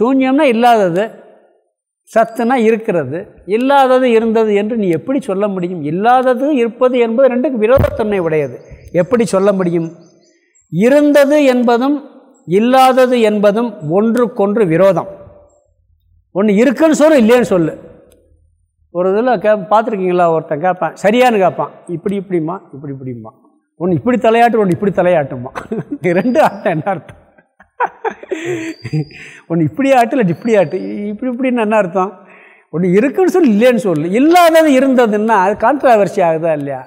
சூன்யம்னா இல்லாதது சத்துனா இருக்கிறது இல்லாதது இருந்தது என்று நீ எப்படி சொல்ல முடியும்? இல்லாதது இருப்பது என்பது ரெண்டுக்கு விரோதத்தன்மை உடையது. எப்படி சொல்ல முடியும்? இருந்தது என்பதும் இல்லாதது என்பதும் ஒன்றுக்கொன்று விரோதம். ஒன்று இருக்குன்னு சொல்லு இல்லைன்னு சொல்லு. ஒரு இதில் கே பார்த்துருக்கீங்களா? ஒருத்தன் கேட்பான் சரியானு கேட்பான் இப்படி இப்படிம்மா இப்படி இப்படிம்மா. ஒன்று இப்படி தலையாட்டு ஒன்று இப்படி தலையாட்டுமா ரெண்டு ஆட்டம் என்ன அர்த்தம்? ஒன்று இப்படி ஆட்டு இல்லை இப்படி ஆட்டு. இப்படி இப்படின்னு என்ன அர்த்தம்? ஒன்று இருக்குன்னு சொல்லி இல்லைன்னு சொல்லு. இல்லாதது இருந்ததுன்னா அது கான்ட்ராவர்சி ஆகுதா இல்லையா?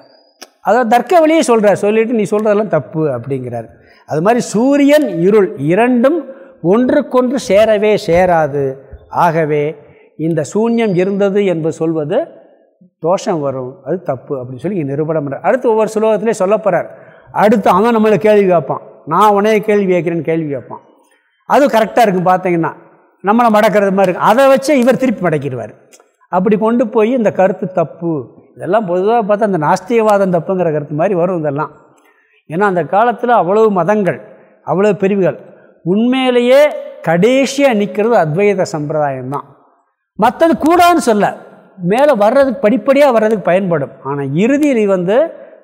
அதாவது தர்க்க வழியே சொல்கிறார் சொல்லிவிட்டு நீ சொல்கிறதெல்லாம் தப்பு அப்படிங்கிறார். அது மாதிரி சூரியன் இருள் இரண்டும் ஒன்றுக்கொன்று சேரவே சேராது. ஆகவே இந்த சூன்யம் இருந்தது என்று சொல்வது தோஷம் வரும். அது தப்பு அப்படின்னு சொல்லி இங்கே நிரூபணம் பண்ணுறார் அடுத்து ஒவ்வொரு சுலோகத்திலே சொல்ல போகிறார் அடுத்து அவன் நம்மளை கேள்வி கேட்பான். நான் உனைய கேள்வி கேட்குறேன்னு கேள்வி கேட்பான். அது கரெக்டாக இருக்கும் பார்த்தீங்கன்னா. நம்மளை மடக்கிறது மாதிரி இருக்கும். அதை வச்சு இவர் திருப்பி மடக்கிடுவார். அப்படி கொண்டு போய் இந்த கருத்து தப்பு இதெல்லாம் பொதுவாக பார்த்தா அந்த நாஸ்தியவாதம் தப்புங்கிற கருத்து மாதிரி வரும் இதெல்லாம். ஏன்னா அந்த காலத்தில் அவ்வளவு மதங்கள் அவ்வளோ பிரிவுகள். உண்மையிலேயே கடைசியாக நிற்கிறது அத்வைத சம்பிரதாயம் தான் மற்றது கூடாதுன்னு சொல்ல. மேலே வர்றதுக்கு படிப்படியாக வர்றதுக்கு பயன்படும். ஆனால் இறுதியில் வந்து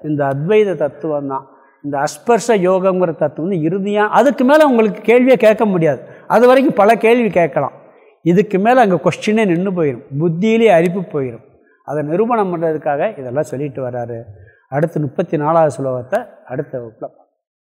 இந்த அத்வைத தத்துவம் தான் இந்த அஸ்பர்ஷ யோகங்கிற தத்துவம் வந்து இறுதியாக அதுக்கு மேலே உங்களுக்கு கேள்வியை கேட்க முடியாது. அது வரைக்கும் பல கேள்வி கேட்கலாம். இதுக்கு மேலே அங்கே கொஸ்டினே நின்று போயிடும் புத்தியிலே அரிப்பு போயிடும் அதை நிரூபணம் பண்ணுறதுக்காக இதெல்லாம் சொல்லிட்டு வர்றாரு அடுத்து முப்பத்தி நாலாவது சுலோகத்தை அடுத்த வகுப்பில்